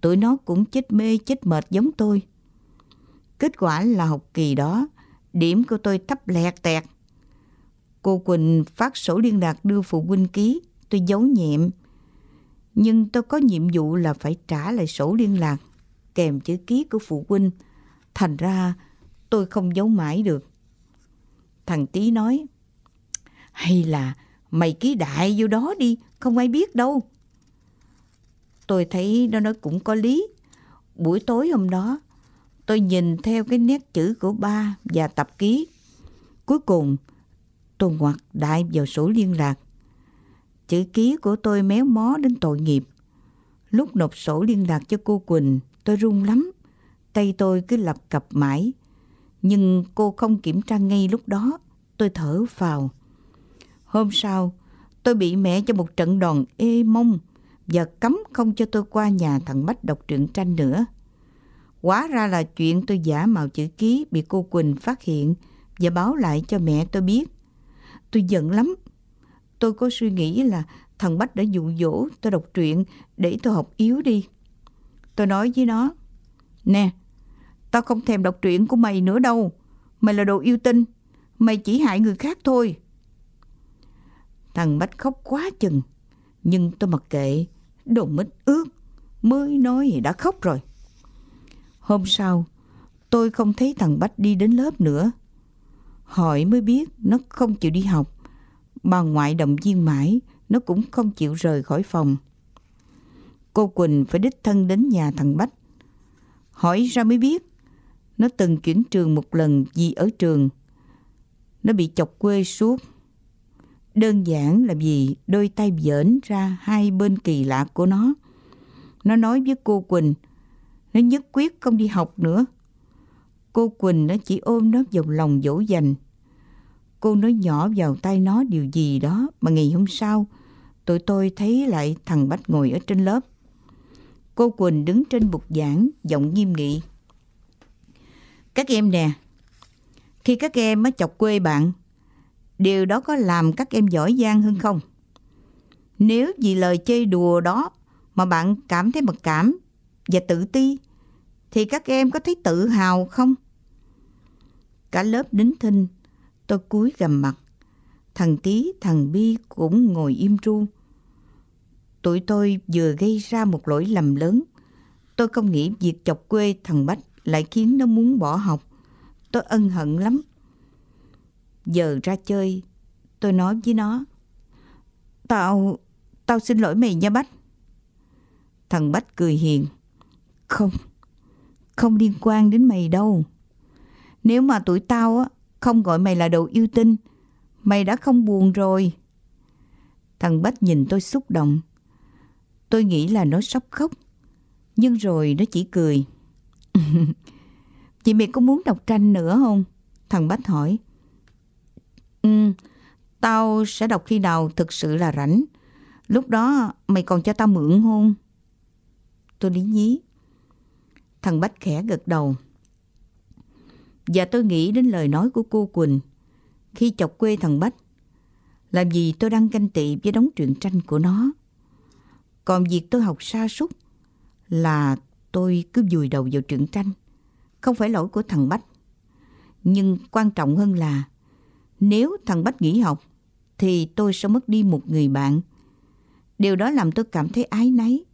Tụi nó cũng chết mê chết mệt giống tôi. Kết quả là học kỳ đó, điểm của tôi thấp lẹt tẹt. Cô Quỳnh phát sổ liên lạc đưa phụ huynh ký, tôi giấu nhẹm. Nhưng tôi có nhiệm vụ là phải trả lại sổ liên lạc kèm chữ ký của phụ huynh. Thành ra tôi không giấu mãi được. Thằng Tí nói, hay là mày ký đại vô đó đi, không ai biết đâu. Tôi thấy nó nói cũng có lý. Buổi tối hôm đó, tôi nhìn theo cái nét chữ của ba và tập ký. Cuối cùng, tôi ngoặt đại vào sổ liên lạc. Chữ ký của tôi méo mó đến tội nghiệp. Lúc nộp sổ liên lạc cho cô Quỳnh, tôi run lắm. Tay tôi cứ lập cập mãi. Nhưng cô không kiểm tra ngay lúc đó. Tôi thở vào. Hôm sau, tôi bị mẹ cho một trận đòn ê mông và cấm không cho tôi qua nhà thằng Bách đọc truyện tranh nữa. Quá ra là chuyện tôi giả mạo chữ ký bị cô Quỳnh phát hiện và báo lại cho mẹ tôi biết. Tôi giận lắm. Tôi có suy nghĩ là thằng Bách đã dụ dỗ tôi đọc truyện để tôi học yếu đi. Tôi nói với nó, Nè, tao không thèm đọc truyện của mày nữa đâu. Mày là đồ yêu tinh. Mày chỉ hại người khác thôi. Thằng Bách khóc quá chừng. Nhưng tôi mặc kệ, đồ mít ướt. Mới nói đã khóc rồi. Hôm sau, tôi không thấy thằng Bách đi đến lớp nữa. Hỏi mới biết nó không chịu đi học. Bà ngoại động viên mãi, nó cũng không chịu rời khỏi phòng. Cô Quỳnh phải đích thân đến nhà thằng Bách. Hỏi ra mới biết, nó từng chuyển trường một lần vì ở trường. Nó bị chọc quê suốt. Đơn giản là vì đôi tay dởn ra hai bên kỳ lạ của nó. Nó nói với cô Quỳnh, nó nhất quyết không đi học nữa. Cô Quỳnh nó chỉ ôm nó vào lòng dỗ dành. Cô nói nhỏ vào tay nó điều gì đó mà ngày hôm sau, tụi tôi thấy lại thằng Bách ngồi ở trên lớp. Cô Quỳnh đứng trên bục giảng, giọng nghiêm nghị. Các em nè, khi các em mới chọc quê bạn, điều đó có làm các em giỏi giang hơn không? Nếu vì lời chơi đùa đó mà bạn cảm thấy mặc cảm và tự ti, thì các em có thấy tự hào không? Cả lớp đính thinh, tôi cúi gầm mặt. Thằng Tí, thằng Bi cũng ngồi im ru. Tụi tôi vừa gây ra một lỗi lầm lớn. Tôi không nghĩ việc chọc quê thằng Bách lại khiến nó muốn bỏ học. Tôi ân hận lắm. Giờ ra chơi, tôi nói với nó. Tao, tao xin lỗi mày nha Bách. Thằng Bách cười hiền. Không, không liên quan đến mày đâu. Nếu mà tụi tao á không gọi mày là đồ yêu tinh, mày đã không buồn rồi. Thằng Bách nhìn tôi xúc động. Tôi nghĩ là nó sắp khóc. Nhưng rồi nó chỉ cười. [LAUGHS] Chị mày có muốn đọc tranh nữa không? Thằng Bách hỏi. Ừ, tao sẽ đọc khi nào thực sự là rảnh. Lúc đó mày còn cho tao mượn không? Tôi lý nhí. Thằng Bách khẽ gật đầu. Và tôi nghĩ đến lời nói của cô Quỳnh khi chọc quê thằng Bách. Làm gì tôi đang canh tị với đống truyện tranh của nó. Còn việc tôi học sa sút là tôi cứ vùi đầu vào truyện tranh. Không phải lỗi của thằng Bách. Nhưng quan trọng hơn là nếu thằng Bách nghỉ học thì tôi sẽ mất đi một người bạn. Điều đó làm tôi cảm thấy ái náy.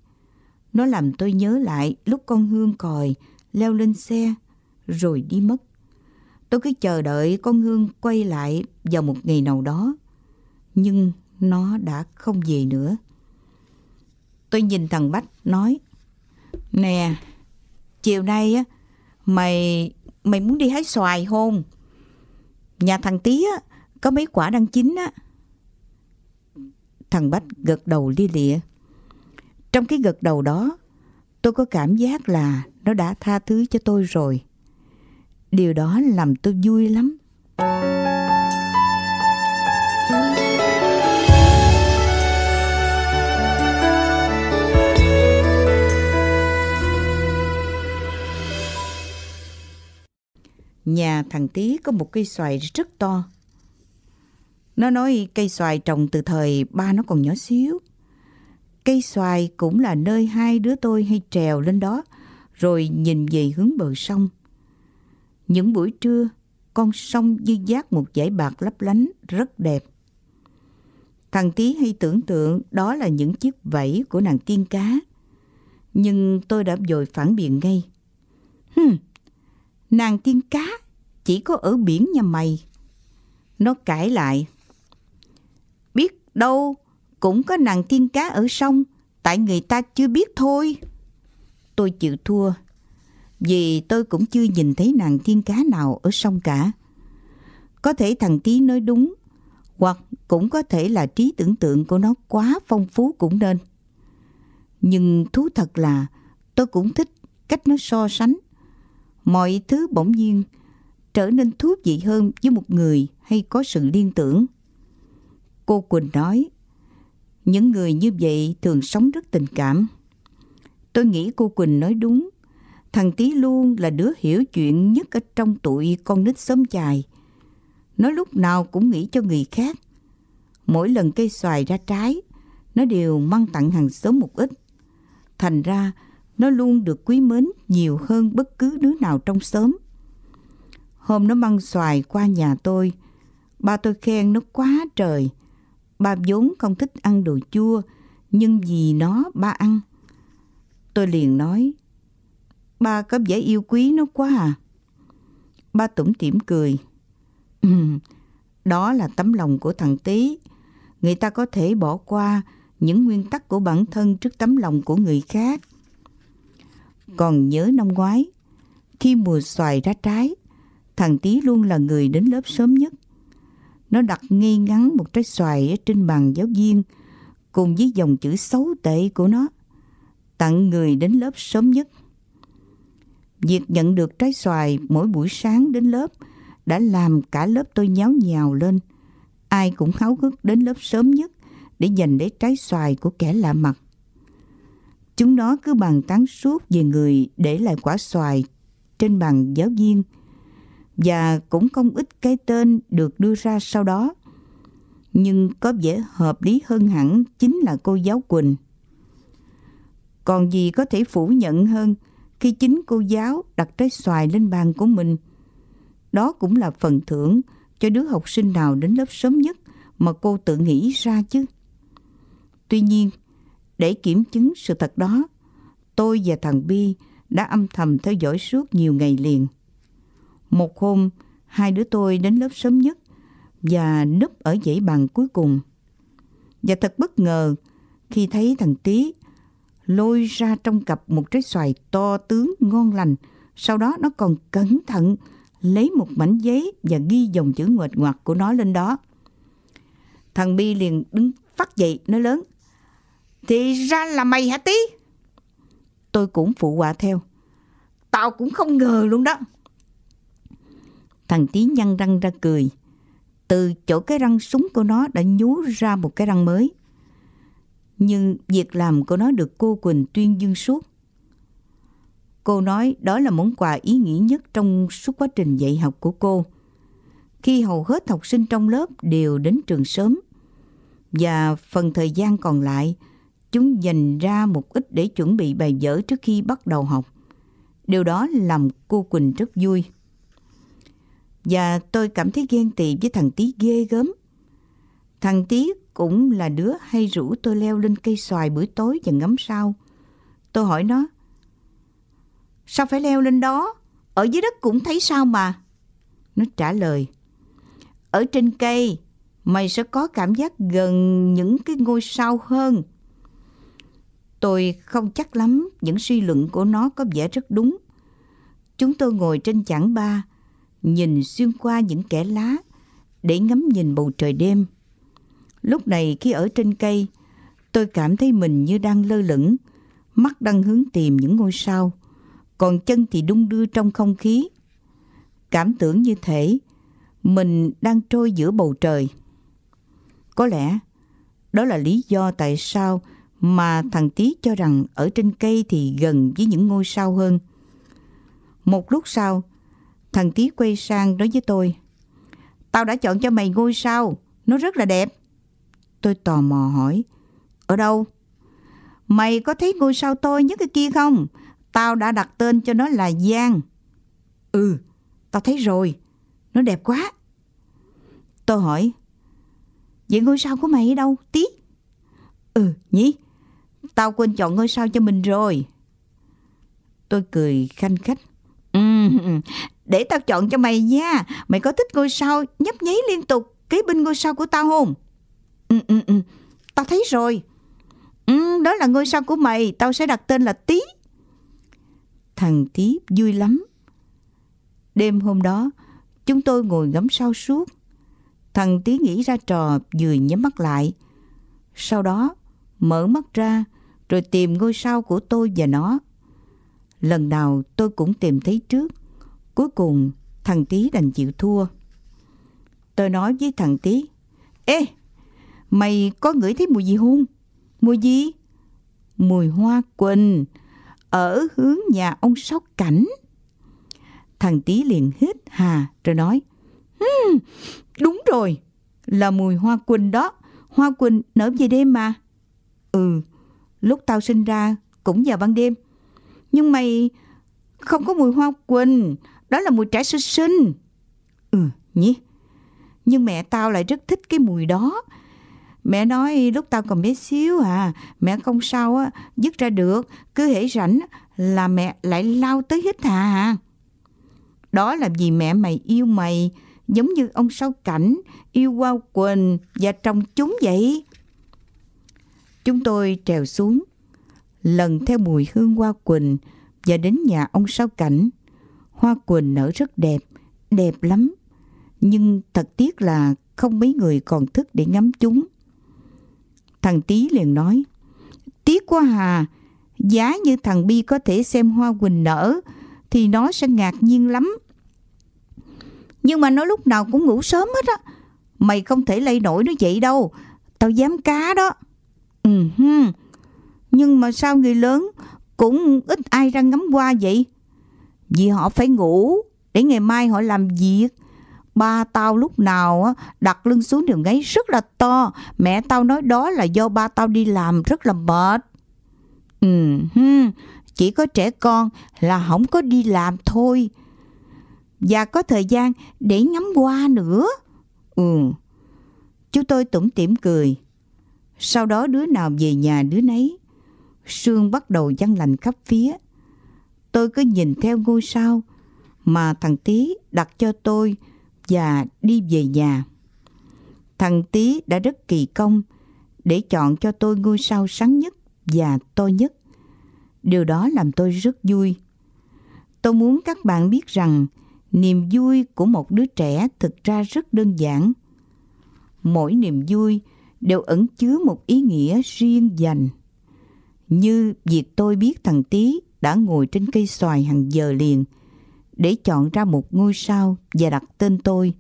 Nó làm tôi nhớ lại lúc con Hương còi leo lên xe rồi đi mất. Tôi cứ chờ đợi con Hương quay lại vào một ngày nào đó. Nhưng nó đã không về nữa. Tôi nhìn thằng Bách nói Nè, chiều nay á, mày mày muốn đi hái xoài không? Nhà thằng Tí á, có mấy quả đang chín á. Thằng Bách gật đầu lia lịa. Trong cái gật đầu đó, tôi có cảm giác là nó đã tha thứ cho tôi rồi. Điều đó làm tôi vui lắm. Nhà thằng Tí có một cây xoài rất to. Nó nói cây xoài trồng từ thời ba nó còn nhỏ xíu. Cây xoài cũng là nơi hai đứa tôi hay trèo lên đó rồi nhìn về hướng bờ sông. Những buổi trưa, con sông dư giác một dải bạc lấp lánh rất đẹp. Thằng Tí hay tưởng tượng đó là những chiếc vẫy của nàng tiên cá. Nhưng tôi đã dội phản biện ngay. Hừm, nàng tiên cá chỉ có ở biển nhà mày. Nó cãi lại. Biết đâu cũng có nàng tiên cá ở sông, tại người ta chưa biết thôi. Tôi chịu thua, vì tôi cũng chưa nhìn thấy nàng tiên cá nào ở sông cả. Có thể thằng Tí nói đúng, hoặc cũng có thể là trí tưởng tượng của nó quá phong phú cũng nên. Nhưng thú thật là tôi cũng thích cách nó so sánh. Mọi thứ bỗng nhiên trở nên thú vị hơn với một người hay có sự liên tưởng. Cô Quỳnh nói, những người như vậy thường sống rất tình cảm. Tôi nghĩ cô Quỳnh nói đúng. Thằng Tý luôn là đứa hiểu chuyện nhất ở trong tụi con nít sớm chài. Nó lúc nào cũng nghĩ cho người khác. Mỗi lần cây xoài ra trái, nó đều mang tặng hàng xóm một ít. Thành ra, nó luôn được quý mến nhiều hơn bất cứ đứa nào trong xóm. Hôm nó mang xoài qua nhà tôi, ba tôi khen nó quá trời. Ba vốn không thích ăn đồ chua, nhưng vì nó ba ăn. Tôi liền nói, ba có vẻ yêu quý nó quá à. Ba tủm tỉm cười. đó là tấm lòng của thằng Tý. Người ta có thể bỏ qua những nguyên tắc của bản thân trước tấm lòng của người khác. Ừ. Còn nhớ năm ngoái, khi mùa xoài ra trái, thằng Tý luôn là người đến lớp sớm nhất. Nó đặt ngay ngắn một trái xoài ở trên bàn giáo viên cùng với dòng chữ xấu tệ của nó. Tặng người đến lớp sớm nhất. Việc nhận được trái xoài mỗi buổi sáng đến lớp đã làm cả lớp tôi nháo nhào lên. Ai cũng háo hức đến lớp sớm nhất để giành lấy trái xoài của kẻ lạ mặt. Chúng nó cứ bàn tán suốt về người để lại quả xoài trên bàn giáo viên và cũng không ít cái tên được đưa ra sau đó. Nhưng có vẻ hợp lý hơn hẳn chính là cô giáo Quỳnh. Còn gì có thể phủ nhận hơn khi chính cô giáo đặt trái xoài lên bàn của mình. Đó cũng là phần thưởng cho đứa học sinh nào đến lớp sớm nhất mà cô tự nghĩ ra chứ. Tuy nhiên, để kiểm chứng sự thật đó, tôi và thằng Bi đã âm thầm theo dõi suốt nhiều ngày liền. Một hôm, hai đứa tôi đến lớp sớm nhất và núp ở dãy bàn cuối cùng. Và thật bất ngờ khi thấy thằng Tý lôi ra trong cặp một trái xoài to tướng ngon lành. Sau đó nó còn cẩn thận lấy một mảnh giấy và ghi dòng chữ nguệch ngoạc của nó lên đó. Thằng Bi liền đứng phát dậy nói lớn. Thì ra là mày hả Tí? Tôi cũng phụ họa theo. Tao cũng không ngờ luôn đó. Thằng Tí nhăn răng ra cười. Từ chỗ cái răng súng của nó đã nhú ra một cái răng mới. Nhưng việc làm của nó được cô Quỳnh tuyên dương suốt. Cô nói đó là món quà ý nghĩa nhất trong suốt quá trình dạy học của cô. Khi hầu hết học sinh trong lớp đều đến trường sớm và phần thời gian còn lại chúng dành ra một ít để chuẩn bị bài vở trước khi bắt đầu học. Điều đó làm cô Quỳnh rất vui. Và tôi cảm thấy ghen tị với thằng Tí ghê gớm. Thằng Tí cũng là đứa hay rủ tôi leo lên cây xoài buổi tối và ngắm sao. Tôi hỏi nó, sao phải leo lên đó? Ở dưới đất cũng thấy sao mà. Nó trả lời, ở trên cây mày sẽ có cảm giác gần những cái ngôi sao hơn. Tôi không chắc lắm những suy luận của nó có vẻ rất đúng. Chúng tôi ngồi trên chảng ba, nhìn xuyên qua những kẻ lá để ngắm nhìn bầu trời đêm. Lúc này khi ở trên cây, tôi cảm thấy mình như đang lơ lửng, mắt đang hướng tìm những ngôi sao, còn chân thì đung đưa trong không khí. Cảm tưởng như thể mình đang trôi giữa bầu trời. Có lẽ đó là lý do tại sao mà thằng Tí cho rằng ở trên cây thì gần với những ngôi sao hơn. Một lúc sau, thằng Tí quay sang nói với tôi, Tao đã chọn cho mày ngôi sao, nó rất là đẹp. Tôi tò mò hỏi, ở đâu? Mày có thấy ngôi sao tôi nhất cái kia không? Tao đã đặt tên cho nó là Giang. Ừ, tao thấy rồi, nó đẹp quá. Tôi hỏi, vậy ngôi sao của mày ở đâu, Tí? Ừ, nhỉ? Tao quên chọn ngôi sao cho mình rồi. Tôi cười khanh khách. Ừ, để tao chọn cho mày nha. Mày có thích ngôi sao nhấp nháy liên tục kế bên ngôi sao của tao không? Ừ, ừ, ừ. Tao thấy rồi. Ừ, đó là ngôi sao của mày. Tao sẽ đặt tên là Tí. Thằng Tí vui lắm. Đêm hôm đó, chúng tôi ngồi ngắm sao suốt. Thằng Tí nghĩ ra trò vừa nhắm mắt lại. Sau đó, mở mắt ra, rồi tìm ngôi sao của tôi và nó. Lần nào tôi cũng tìm thấy trước. Cuối cùng, thằng Tí đành chịu thua. Tôi nói với thằng Tí, Ê, mày có ngửi thấy mùi gì không? Mùi gì? Mùi hoa quỳnh, ở hướng nhà ông Sáu Cảnh. Thằng Tí liền hít hà rồi nói, hm, Đúng rồi, là mùi hoa quỳnh đó. Hoa quỳnh nở về đêm mà. Ừ, lúc tao sinh ra cũng vào ban đêm. Nhưng mày không có mùi hoa quỳnh, đó là mùi trẻ sơ sinh. Ừ, nhỉ? Nhưng mẹ tao lại rất thích cái mùi đó. Mẹ nói lúc tao còn bé xíu à, mẹ không sao á, dứt ra được, cứ hễ rảnh là mẹ lại lao tới hít hà. Đó là vì mẹ mày yêu mày, giống như ông Sáu Cảnh yêu Hoa Quỳnh và trồng chúng vậy. Chúng tôi trèo xuống, lần theo mùi hương hoa quỳnh và đến nhà ông sau Cảnh. Hoa quỳnh nở rất đẹp, đẹp lắm. Nhưng thật tiếc là không mấy người còn thức để ngắm chúng. Thằng Tý liền nói, Tiếc quá hà, giá như thằng Bi có thể xem hoa quỳnh nở thì nó sẽ ngạc nhiên lắm. Nhưng mà nó lúc nào cũng ngủ sớm hết á. Mày không thể lay nổi nó vậy đâu. Tao dám cá đó. Ừ. Nhưng mà sao người lớn cũng ít ai ra ngắm hoa vậy? Vì họ phải ngủ để ngày mai họ làm việc. Ba tao lúc nào đặt lưng xuống đường ngáy rất là to. Mẹ tao nói đó là do ba tao đi làm rất là mệt. Ừ, chỉ có trẻ con là không có đi làm thôi. Và có thời gian để ngắm hoa nữa. Ừ. Chú tôi tủm tỉm cười. Sau đó đứa nào về nhà đứa nấy. Sương bắt đầu văng lành khắp phía. Tôi cứ nhìn theo ngôi sao mà thằng Tý đặt cho tôi và đi về nhà. Thằng Tý đã rất kỳ công để chọn cho tôi ngôi sao sáng nhất và to nhất. Điều đó làm tôi rất vui. Tôi muốn các bạn biết rằng niềm vui của một đứa trẻ thực ra rất đơn giản. Mỗi niềm vui đều ẩn chứa một ý nghĩa riêng dành. Như việc tôi biết thằng Tý đã ngồi trên cây xoài hàng giờ liền để chọn ra một ngôi sao và đặt tên tôi.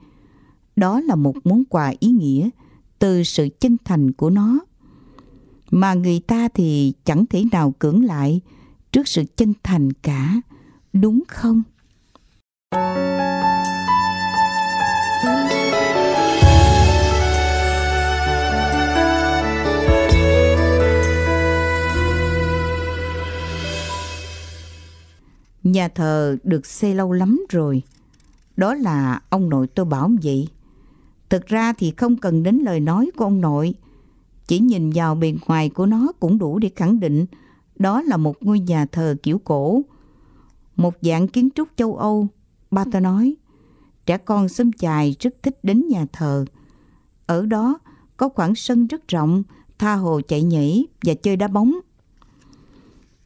Đó là một món quà ý nghĩa từ sự chân thành của nó. Mà người ta thì chẳng thể nào cưỡng lại trước sự chân thành cả, đúng không? Nhà thờ được xây lâu lắm rồi. Đó là ông nội tôi bảo vậy. Thực ra thì không cần đến lời nói của ông nội. Chỉ nhìn vào bề ngoài của nó cũng đủ để khẳng định đó là một ngôi nhà thờ kiểu cổ. Một dạng kiến trúc châu Âu. Ba tôi nói, trẻ con xóm chài rất thích đến nhà thờ. Ở đó có khoảng sân rất rộng, tha hồ chạy nhảy và chơi đá bóng.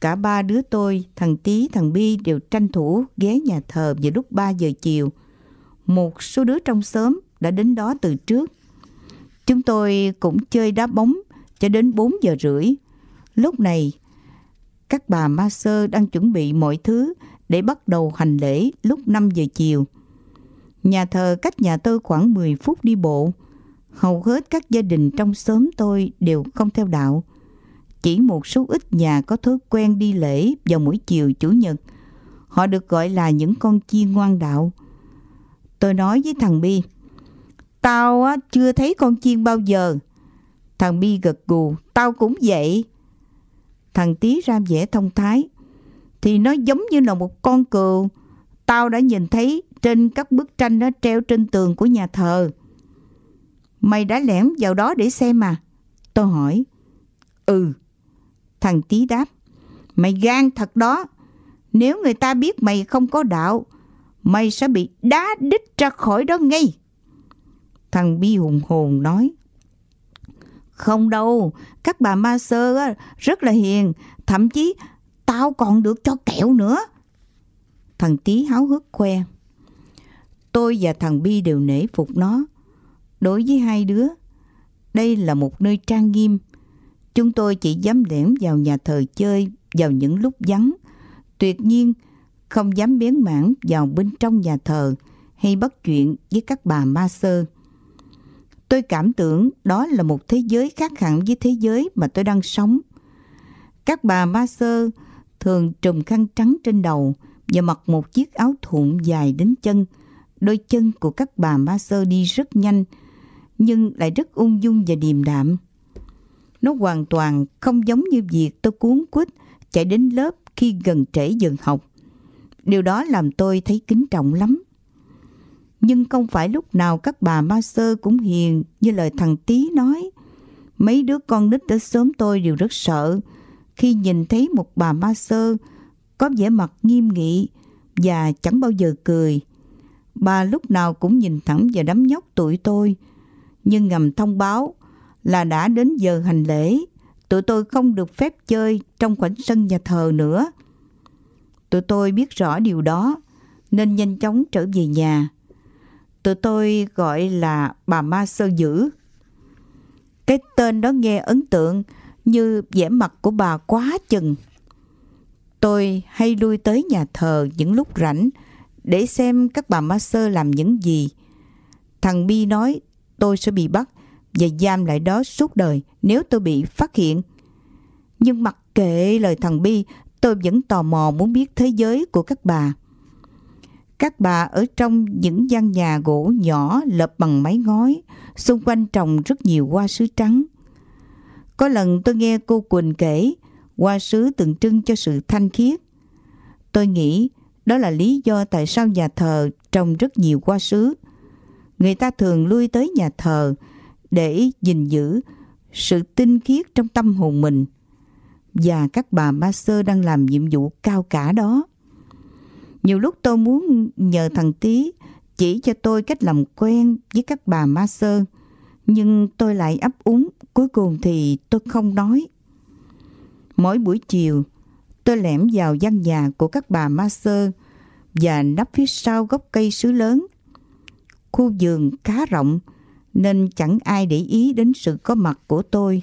Cả ba đứa tôi, thằng Tý, thằng Bi đều tranh thủ ghé nhà thờ vào lúc 3 giờ chiều. Một số đứa trong xóm đã đến đó từ trước. Chúng tôi cũng chơi đá bóng cho đến 4 giờ rưỡi. Lúc này, các bà ma sơ đang chuẩn bị mọi thứ để bắt đầu hành lễ lúc 5 giờ chiều. Nhà thờ cách nhà tôi khoảng 10 phút đi bộ. Hầu hết các gia đình trong xóm tôi đều không theo đạo. Chỉ một số ít nhà có thói quen đi lễ vào mỗi chiều Chủ nhật. Họ được gọi là những con chiên ngoan đạo. Tôi nói với thằng Bi, Tao á, chưa thấy con chiên bao giờ. Thằng Bi gật gù, tao cũng vậy. Thằng Tí ra vẻ thông thái. Thì nó giống như là một con cừu. Tao đã nhìn thấy trên các bức tranh nó treo trên tường của nhà thờ. Mày đã lẻn vào đó để xem mà. Tôi hỏi. Ừ. Thằng Tí đáp. Mày gan thật đó. Nếu người ta biết mày không có đạo, mày sẽ bị đá đít ra khỏi đó ngay. Thằng Bi hùng hồn nói. Không đâu, các bà ma sơ rất là hiền, thậm chí tao còn được cho kẹo nữa. Thằng Tí háo hức khoe. Tôi và thằng Bi đều nể phục nó. Đối với hai đứa, đây là một nơi trang nghiêm. Chúng tôi chỉ dám lẻn vào nhà thờ chơi vào những lúc vắng. Tuyệt nhiên, không dám biến mãn vào bên trong nhà thờ hay bắt chuyện với các bà ma sơ. Tôi cảm tưởng đó là một thế giới khác hẳn với thế giới mà tôi đang sống. Các bà ma sơ thường trùm khăn trắng trên đầu và mặc một chiếc áo thụng dài đến chân. Đôi chân của các bà ma sơ đi rất nhanh, nhưng lại rất ung dung và điềm đạm. Nó hoàn toàn không giống như việc tôi cuốn quýt chạy đến lớp khi gần trễ dừng học. Điều đó làm tôi thấy kính trọng lắm. Nhưng không phải lúc nào các bà ma sơ cũng hiền như lời thằng Tý nói. Mấy đứa con nít ở sớm tôi đều rất sợ khi nhìn thấy một bà ma sơ có vẻ mặt nghiêm nghị và chẳng bao giờ cười. Bà lúc nào cũng nhìn thẳng vào đám nhóc tuổi tôi, nhưng ngầm thông báo là đã đến giờ hành lễ, tụi tôi không được phép chơi trong khoảnh sân nhà thờ nữa. Tụi tôi biết rõ điều đó, nên nhanh chóng trở về nhà. Tụi tôi gọi là bà ma sơ dữ. Cái tên đó nghe ấn tượng như vẻ mặt của bà quá chừng. Tôi hay lui tới nhà thờ những lúc rảnh để xem các bà ma sơ làm những gì. Thằng Bi nói tôi sẽ bị bắt và giam lại đó suốt đời nếu tôi bị phát hiện. Nhưng mặc kệ lời thằng Bi, tôi vẫn tò mò muốn biết thế giới của các bà. Các bà ở trong những gian nhà gỗ nhỏ lợp bằng mái ngói, xung quanh trồng rất nhiều hoa sứ trắng. Có lần tôi nghe cô Quỳnh kể, hoa sứ tượng trưng cho sự thanh khiết. Tôi nghĩ đó là lý do tại sao nhà thờ trồng rất nhiều hoa sứ. Người ta thường lui tới nhà thờ để gìn giữ sự tinh khiết trong tâm hồn mình. Và các bà ma sơ đang làm nhiệm vụ cao cả đó. Nhiều lúc tôi muốn nhờ thằng Tý chỉ cho tôi cách làm quen với các bà ma sơ. Nhưng tôi lại ấp úng, cuối cùng thì tôi không nói. Mỗi buổi chiều, tôi lẻm vào gian nhà của các bà ma sơ và nấp phía sau gốc cây sứ lớn. Khu vườn khá rộng nên chẳng ai để ý đến sự có mặt của tôi.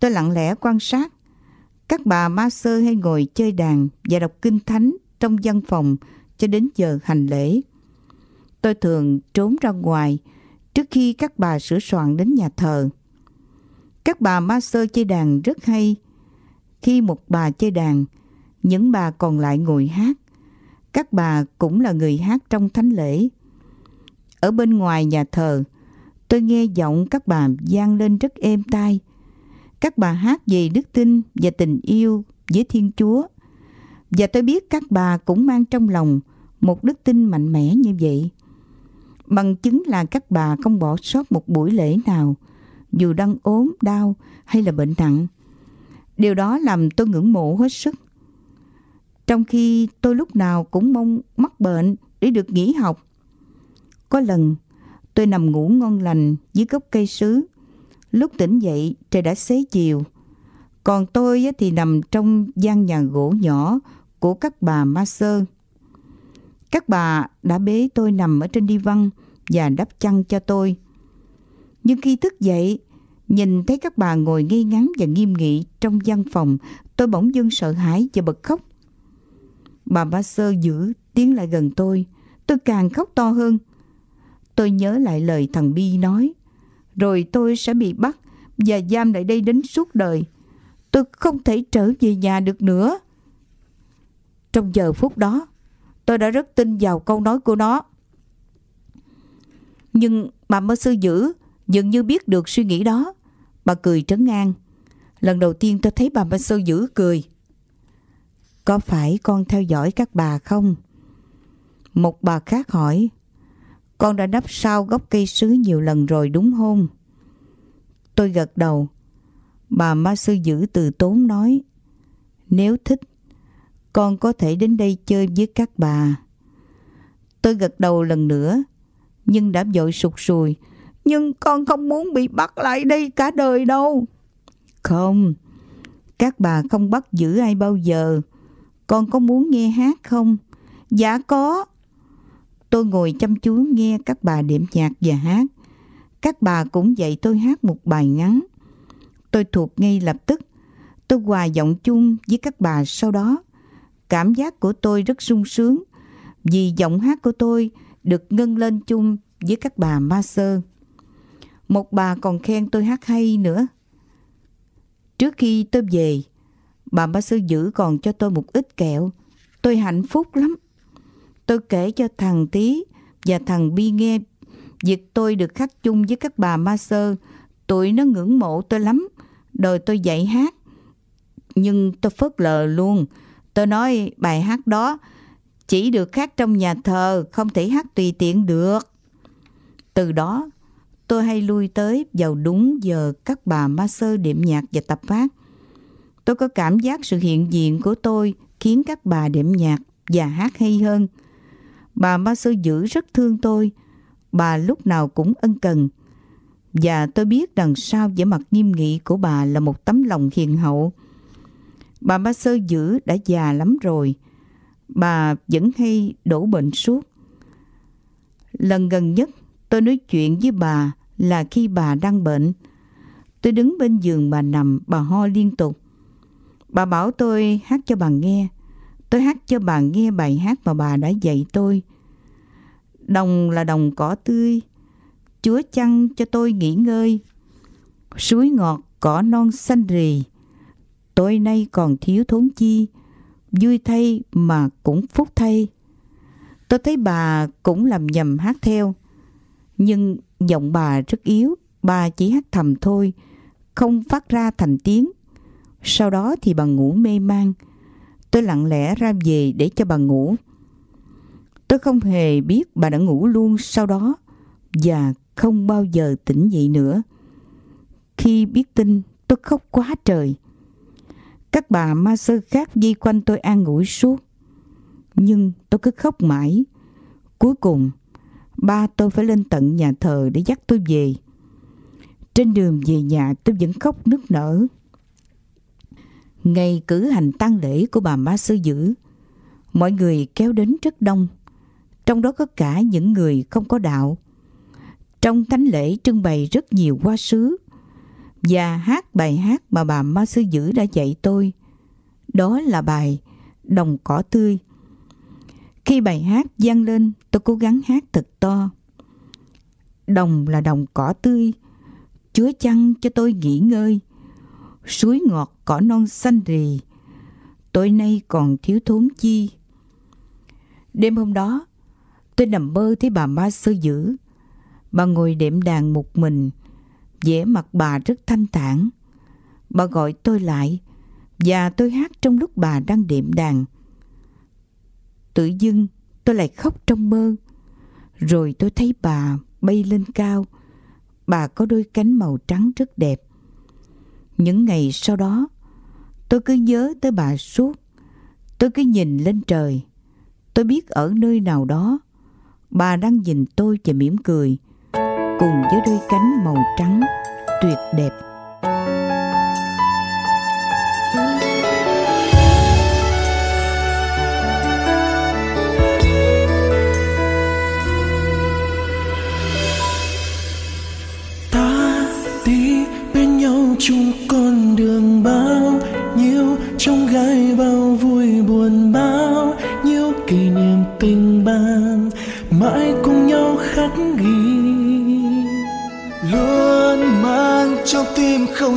Tôi lặng lẽ quan sát. Các bà ma sơ hay ngồi chơi đàn và đọc kinh thánh trong văn phòng cho đến giờ hành lễ. Tôi thường trốn ra ngoài trước khi các bà sửa soạn đến nhà thờ. Các bà ma sơ chơi đàn rất hay. Khi một bà chơi đàn, những bà còn lại ngồi hát. Các bà cũng là người hát trong thánh lễ. Ở bên ngoài nhà thờ, tôi nghe giọng các bà gian lên rất êm tai. Các bà hát về đức tin và tình yêu với Thiên Chúa. Và tôi biết các bà cũng mang trong lòng một đức tin mạnh mẽ như vậy. Bằng chứng là các bà không bỏ sót một buổi lễ nào, dù đang ốm, đau hay là bệnh nặng. Điều đó làm tôi ngưỡng mộ hết sức. Trong khi tôi lúc nào cũng mong mắc bệnh để được nghỉ học. Có lần tôi nằm ngủ ngon lành dưới gốc cây sứ. Lúc tỉnh dậy trời đã xế chiều. Còn tôi thì nằm trong gian nhà gỗ nhỏ của các bà ma sơ. Các bà đã bế tôi nằm ở trên đi văn và đắp chăn cho tôi. Nhưng khi thức dậy, nhìn thấy các bà ngồi ngây ngắn và nghiêm nghị trong văn phòng, tôi bỗng dưng sợ hãi và bật khóc. Bà ma sơ giữ tiến lại gần tôi, tôi càng khóc to hơn. Tôi nhớ lại lời thằng Bi nói, rồi tôi sẽ bị bắt và giam lại đây đến suốt đời. Tôi không thể trở về nhà được nữa. Trong giờ phút đó, tôi đã rất tin vào câu nói của nó. Nhưng bà mơ sư dữ dường như biết được suy nghĩ đó. Bà cười trấn an. Lần đầu tiên tôi thấy bà mơ sư dữ cười. Có phải con theo dõi các bà không? Một bà khác hỏi. Con đã đắp sau gốc cây sứ nhiều lần rồi đúng không? Tôi gật đầu. Bà ma sư giữ từ tốn nói. Nếu thích, con có thể đến đây chơi với các bà. Tôi gật đầu lần nữa, nhưng đã vội sụt sùi. Nhưng con không muốn bị bắt lại đây cả đời đâu. Không, các bà không bắt giữ ai bao giờ. Con có muốn nghe hát không? Dạ có. Tôi ngồi chăm chú nghe các bà điểm nhạc và hát. Các bà cũng dạy tôi hát một bài ngắn. Tôi thuộc ngay lập tức. Tôi hòa giọng chung với các bà sau đó. Cảm giác của tôi rất sung sướng vì giọng hát của tôi được ngân lên chung với các bà ma sơ. Một bà còn khen tôi hát hay nữa. Trước khi tôi về, bà ma sơ giữ còn cho tôi một ít kẹo. Tôi hạnh phúc lắm. Tôi kể cho thằng Tí và thằng Bi nghe việc tôi được khách chung với các bà ma sơ. Tụi nó ngưỡng mộ tôi lắm. Đời tôi dạy hát. Nhưng tôi phớt lờ luôn. Tôi nói bài hát đó chỉ được hát trong nhà thờ, không thể hát tùy tiện được. Từ đó, tôi hay lui tới vào đúng giờ các bà ma sơ điểm nhạc và tập hát. Tôi có cảm giác sự hiện diện của tôi khiến các bà điểm nhạc và hát hay hơn. Bà ma sư giữ rất thương tôi. Bà lúc nào cũng ân cần. Và tôi biết đằng sau vẻ mặt nghiêm nghị của bà là một tấm lòng hiền hậu. Bà ma sơ giữ đã già lắm rồi. Bà vẫn hay đổ bệnh suốt. Lần gần nhất tôi nói chuyện với bà là khi bà đang bệnh. Tôi đứng bên giường bà nằm, bà ho liên tục. Bà bảo tôi hát cho bà nghe. Tôi hát cho bà nghe bài hát mà bà đã dạy tôi. Đồng là đồng cỏ tươi, chúa chăn cho tôi nghỉ ngơi. Suối ngọt cỏ non xanh rì, tối nay còn thiếu thốn chi, vui thay mà cũng phúc thay. Tôi thấy bà cũng làm nhầm hát theo, nhưng giọng bà rất yếu, bà chỉ hát thầm thôi, không phát ra thành tiếng. Sau đó thì bà ngủ mê man. Tôi lặng lẽ ra về để cho bà ngủ. Tôi không hề biết bà đã ngủ luôn sau đó và không bao giờ tỉnh dậy nữa. Khi biết tin, tôi khóc quá trời. Các bà ma sơ khác di quanh tôi an ngủ suốt. Nhưng tôi cứ khóc mãi. Cuối cùng, ba tôi phải lên tận nhà thờ để dắt tôi về. Trên đường về nhà tôi vẫn khóc nức nở. Ngày cử hành tang lễ của bà ma sư dữ, mọi người kéo đến rất đông, trong đó có cả những người không có đạo. Trong thánh lễ trưng bày rất nhiều hoa sứ và hát bài hát mà bà ma sư dữ đã dạy tôi. Đó là bài Đồng cỏ tươi. Khi bài hát vang lên, tôi cố gắng hát thật to. Đồng là đồng cỏ tươi, chúa chăn cho tôi nghỉ ngơi suối ngọt cỏ non xanh rì. Tối nay còn thiếu thốn chi. Đêm hôm đó, tôi nằm mơ thấy bà ma sơ dữ. Bà ngồi đệm đàn một mình, vẻ mặt bà rất thanh thản. Bà gọi tôi lại, và tôi hát trong lúc bà đang đệm đàn. Tự dưng, tôi lại khóc trong mơ. Rồi tôi thấy bà bay lên cao. Bà có đôi cánh màu trắng rất đẹp những ngày sau đó, tôi cứ nhớ tới bà suốt. Tôi cứ nhìn lên trời. Tôi biết ở nơi nào đó, bà đang nhìn tôi và mỉm cười, cùng với đôi cánh màu trắng tuyệt đẹp.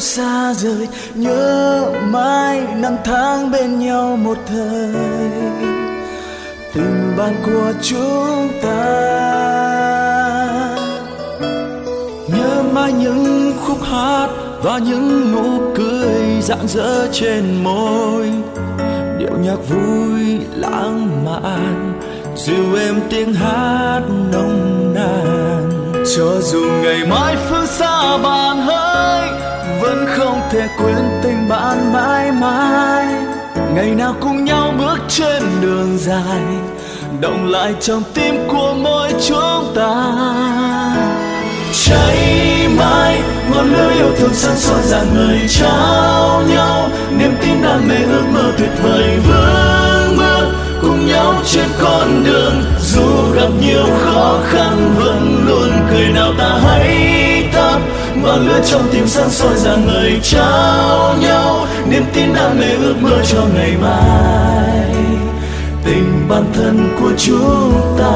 Xa rời, nhớ mãi năm tháng bên nhau một thời. Tình bạn của chúng ta, nhớ mãi những khúc hát và những nụ cười rạng rỡ trên môi. Điệu nhạc vui, lãng mạn, dịu êm tiếng hát nồng nàn. Cho dù ngày mai phương xa bạn hơn vẫn không thể quên tình bạn mãi mãi. Ngày nào cùng nhau bước trên đường dài, động lại trong tim của mỗi chúng ta. Cháy mãi, ngọn lửa yêu thương sáng soi dạng người trao nhau. Niềm tin đam mê ước mơ tuyệt vời vững bước cùng nhau trên con đường. Dù gặp nhiều khó khăn, vẫn luôn cười nào ta ngọn lửa trong tim sáng soi rạng người trao nhau, niềm tin đam mê ước mơ cho ngày mai. Tình bản thân của chúng ta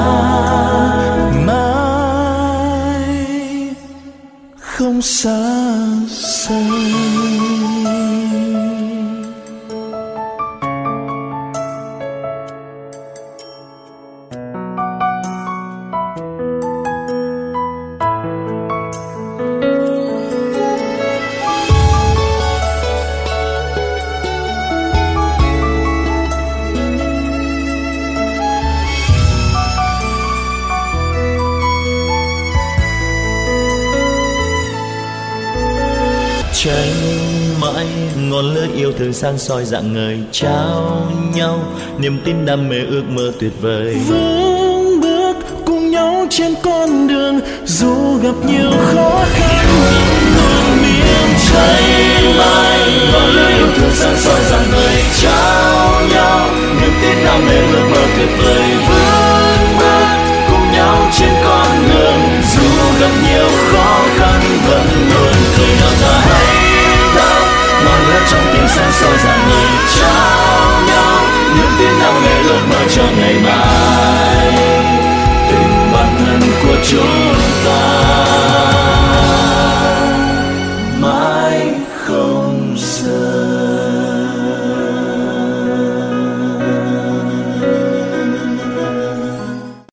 mãi không xa rời yêu thương sang soi dạng người trao nhau. Niềm tin đam mê ước mơ tuyệt vời. Vững bước cùng nhau trên con đường, dù gặp nhiều khó khăn. Luôn miền cháy mãi ngọn lửa yêu thương sang soi dạng người trao nhau. Niềm tin đam mê ước mơ tuyệt vời. Vững bước cùng nhau trên con đường, dù gặp nhiều khó khăn, vẫn luôn cười ta ra 一種點生疏就會裝憂，一邊嬲你碌埋將你買，定還能過中間。